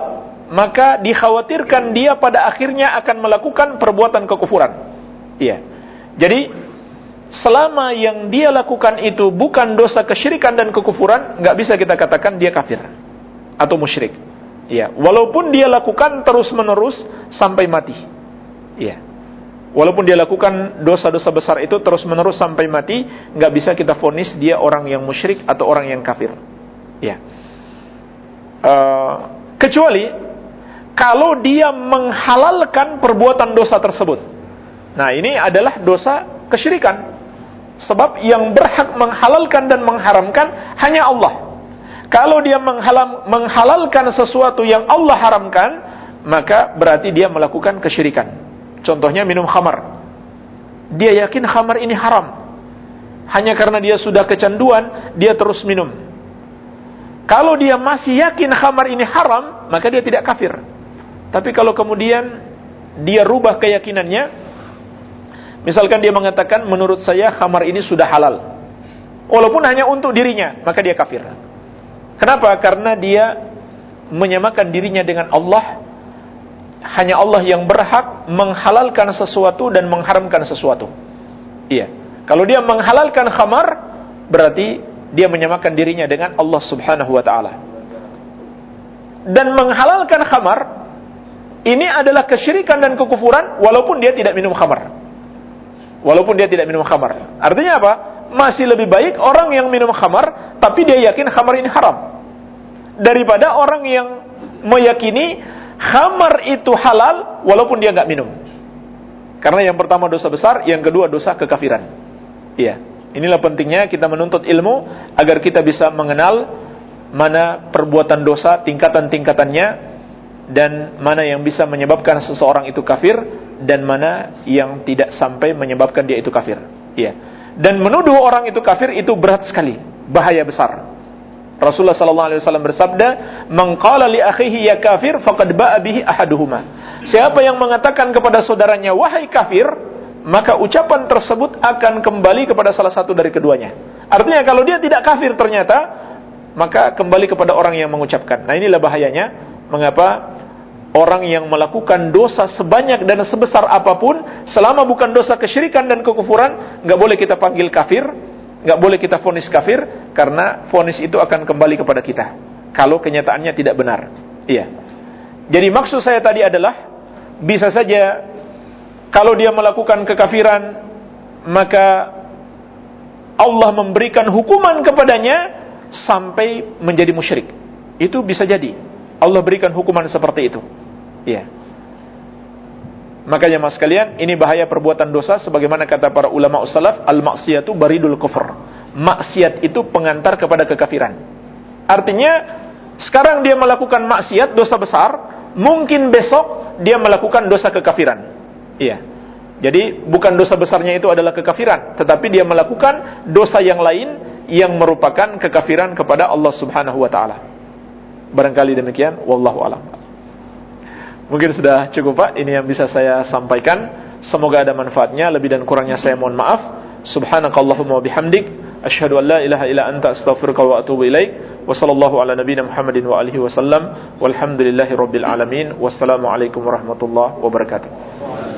maka dikhawatirkan dia pada akhirnya akan melakukan perbuatan kekufuran. Iya. Jadi selama yang dia lakukan itu bukan dosa kesyirikan dan kekufuran, nggak bisa kita katakan dia kafir atau musyrik. Iya, walaupun dia lakukan terus menerus sampai mati. Iya. Walaupun dia lakukan dosa-dosa besar itu terus menerus sampai mati, nggak bisa kita fonis dia orang yang musyrik atau orang yang kafir. Ya. Uh, kecuali kalau dia menghalalkan perbuatan dosa tersebut. Nah ini adalah dosa kesyirikan. Sebab yang berhak menghalalkan dan mengharamkan hanya Allah. Kalau dia menghalam, menghalalkan sesuatu yang Allah haramkan, maka berarti dia melakukan kesyirikan. Contohnya minum khamar. Dia yakin khamar ini haram. Hanya karena dia sudah kecanduan, dia terus minum. Kalau dia masih yakin khamar ini haram, maka dia tidak kafir. Tapi kalau kemudian dia rubah keyakinannya, misalkan dia mengatakan menurut saya khamar ini sudah halal. Walaupun hanya untuk dirinya, maka dia kafir. Kenapa? Karena dia menyamakan dirinya dengan Allah. Hanya Allah yang berhak menghalalkan sesuatu dan mengharamkan sesuatu. Iya. Kalau dia menghalalkan khamar, berarti dia menyamakan dirinya dengan Allah Subhanahu wa taala. Dan menghalalkan khamar ini adalah kesyirikan dan kekufuran walaupun dia tidak minum khamar. Walaupun dia tidak minum khamar. Artinya apa? masih lebih baik orang yang minum khamar tapi dia yakin khamar ini haram daripada orang yang meyakini khamar itu halal walaupun dia nggak minum karena yang pertama dosa besar yang kedua dosa kekafiran iya inilah pentingnya kita menuntut ilmu agar kita bisa mengenal mana perbuatan dosa tingkatan-tingkatannya dan mana yang bisa menyebabkan seseorang itu kafir dan mana yang tidak sampai menyebabkan dia itu kafir iya dan menuduh orang itu kafir itu berat sekali, bahaya besar. Rasulullah sallallahu alaihi wasallam bersabda, "Man qala li akhihi ya kafir faqad ba'a bihi ahaduhuma." Siapa yang mengatakan kepada saudaranya wahai kafir, maka ucapan tersebut akan kembali kepada salah satu dari keduanya. Artinya kalau dia tidak kafir ternyata, maka kembali kepada orang yang mengucapkan. Nah, inilah bahayanya mengapa orang yang melakukan dosa sebanyak dan sebesar apa pun selama bukan dosa kesyirikan dan kekufuran nggak boleh kita panggil kafir nggak boleh kita fonis kafir karena fonis itu akan kembali kepada kita kalau kenyataannya tidak benar. Iya. Jadi maksud saya tadi adalah bisa saja kalau dia melakukan kekafiran maka Allah memberikan hukuman kepadanya sampai menjadi musyrik. Itu bisa jadi. Allah berikan hukuman seperti itu. Iya. Makanya mas kalian, ini bahaya perbuatan dosa sebagaimana kata para ulama salaf, al-maksiyatu baridul kufur. Maksiat itu pengantar kepada kekafiran. Artinya, sekarang dia melakukan maksiat dosa besar, mungkin besok dia melakukan dosa kekafiran. Iya. Jadi bukan dosa besarnya itu adalah kekafiran, tetapi dia melakukan dosa yang lain yang merupakan kekafiran kepada Allah Subhanahu wa taala. Barangkali demikian, wallahu alam. Mungkin sudah cukup Pak, ini yang bisa saya sampaikan. Semoga ada manfaatnya, lebih dan kurangnya saya mohon maaf. Subhanakallahumma bihamdik, asyhadu an la ilaha illa anta astaghfiruka wa atubu ilaik. Wa sallallahu ala nabiyyina Muhammadin wa alihi wasallam. Walhamdulillahi rabbil alamin. Wassalamu alaikum warahmatullahi wabarakatuh.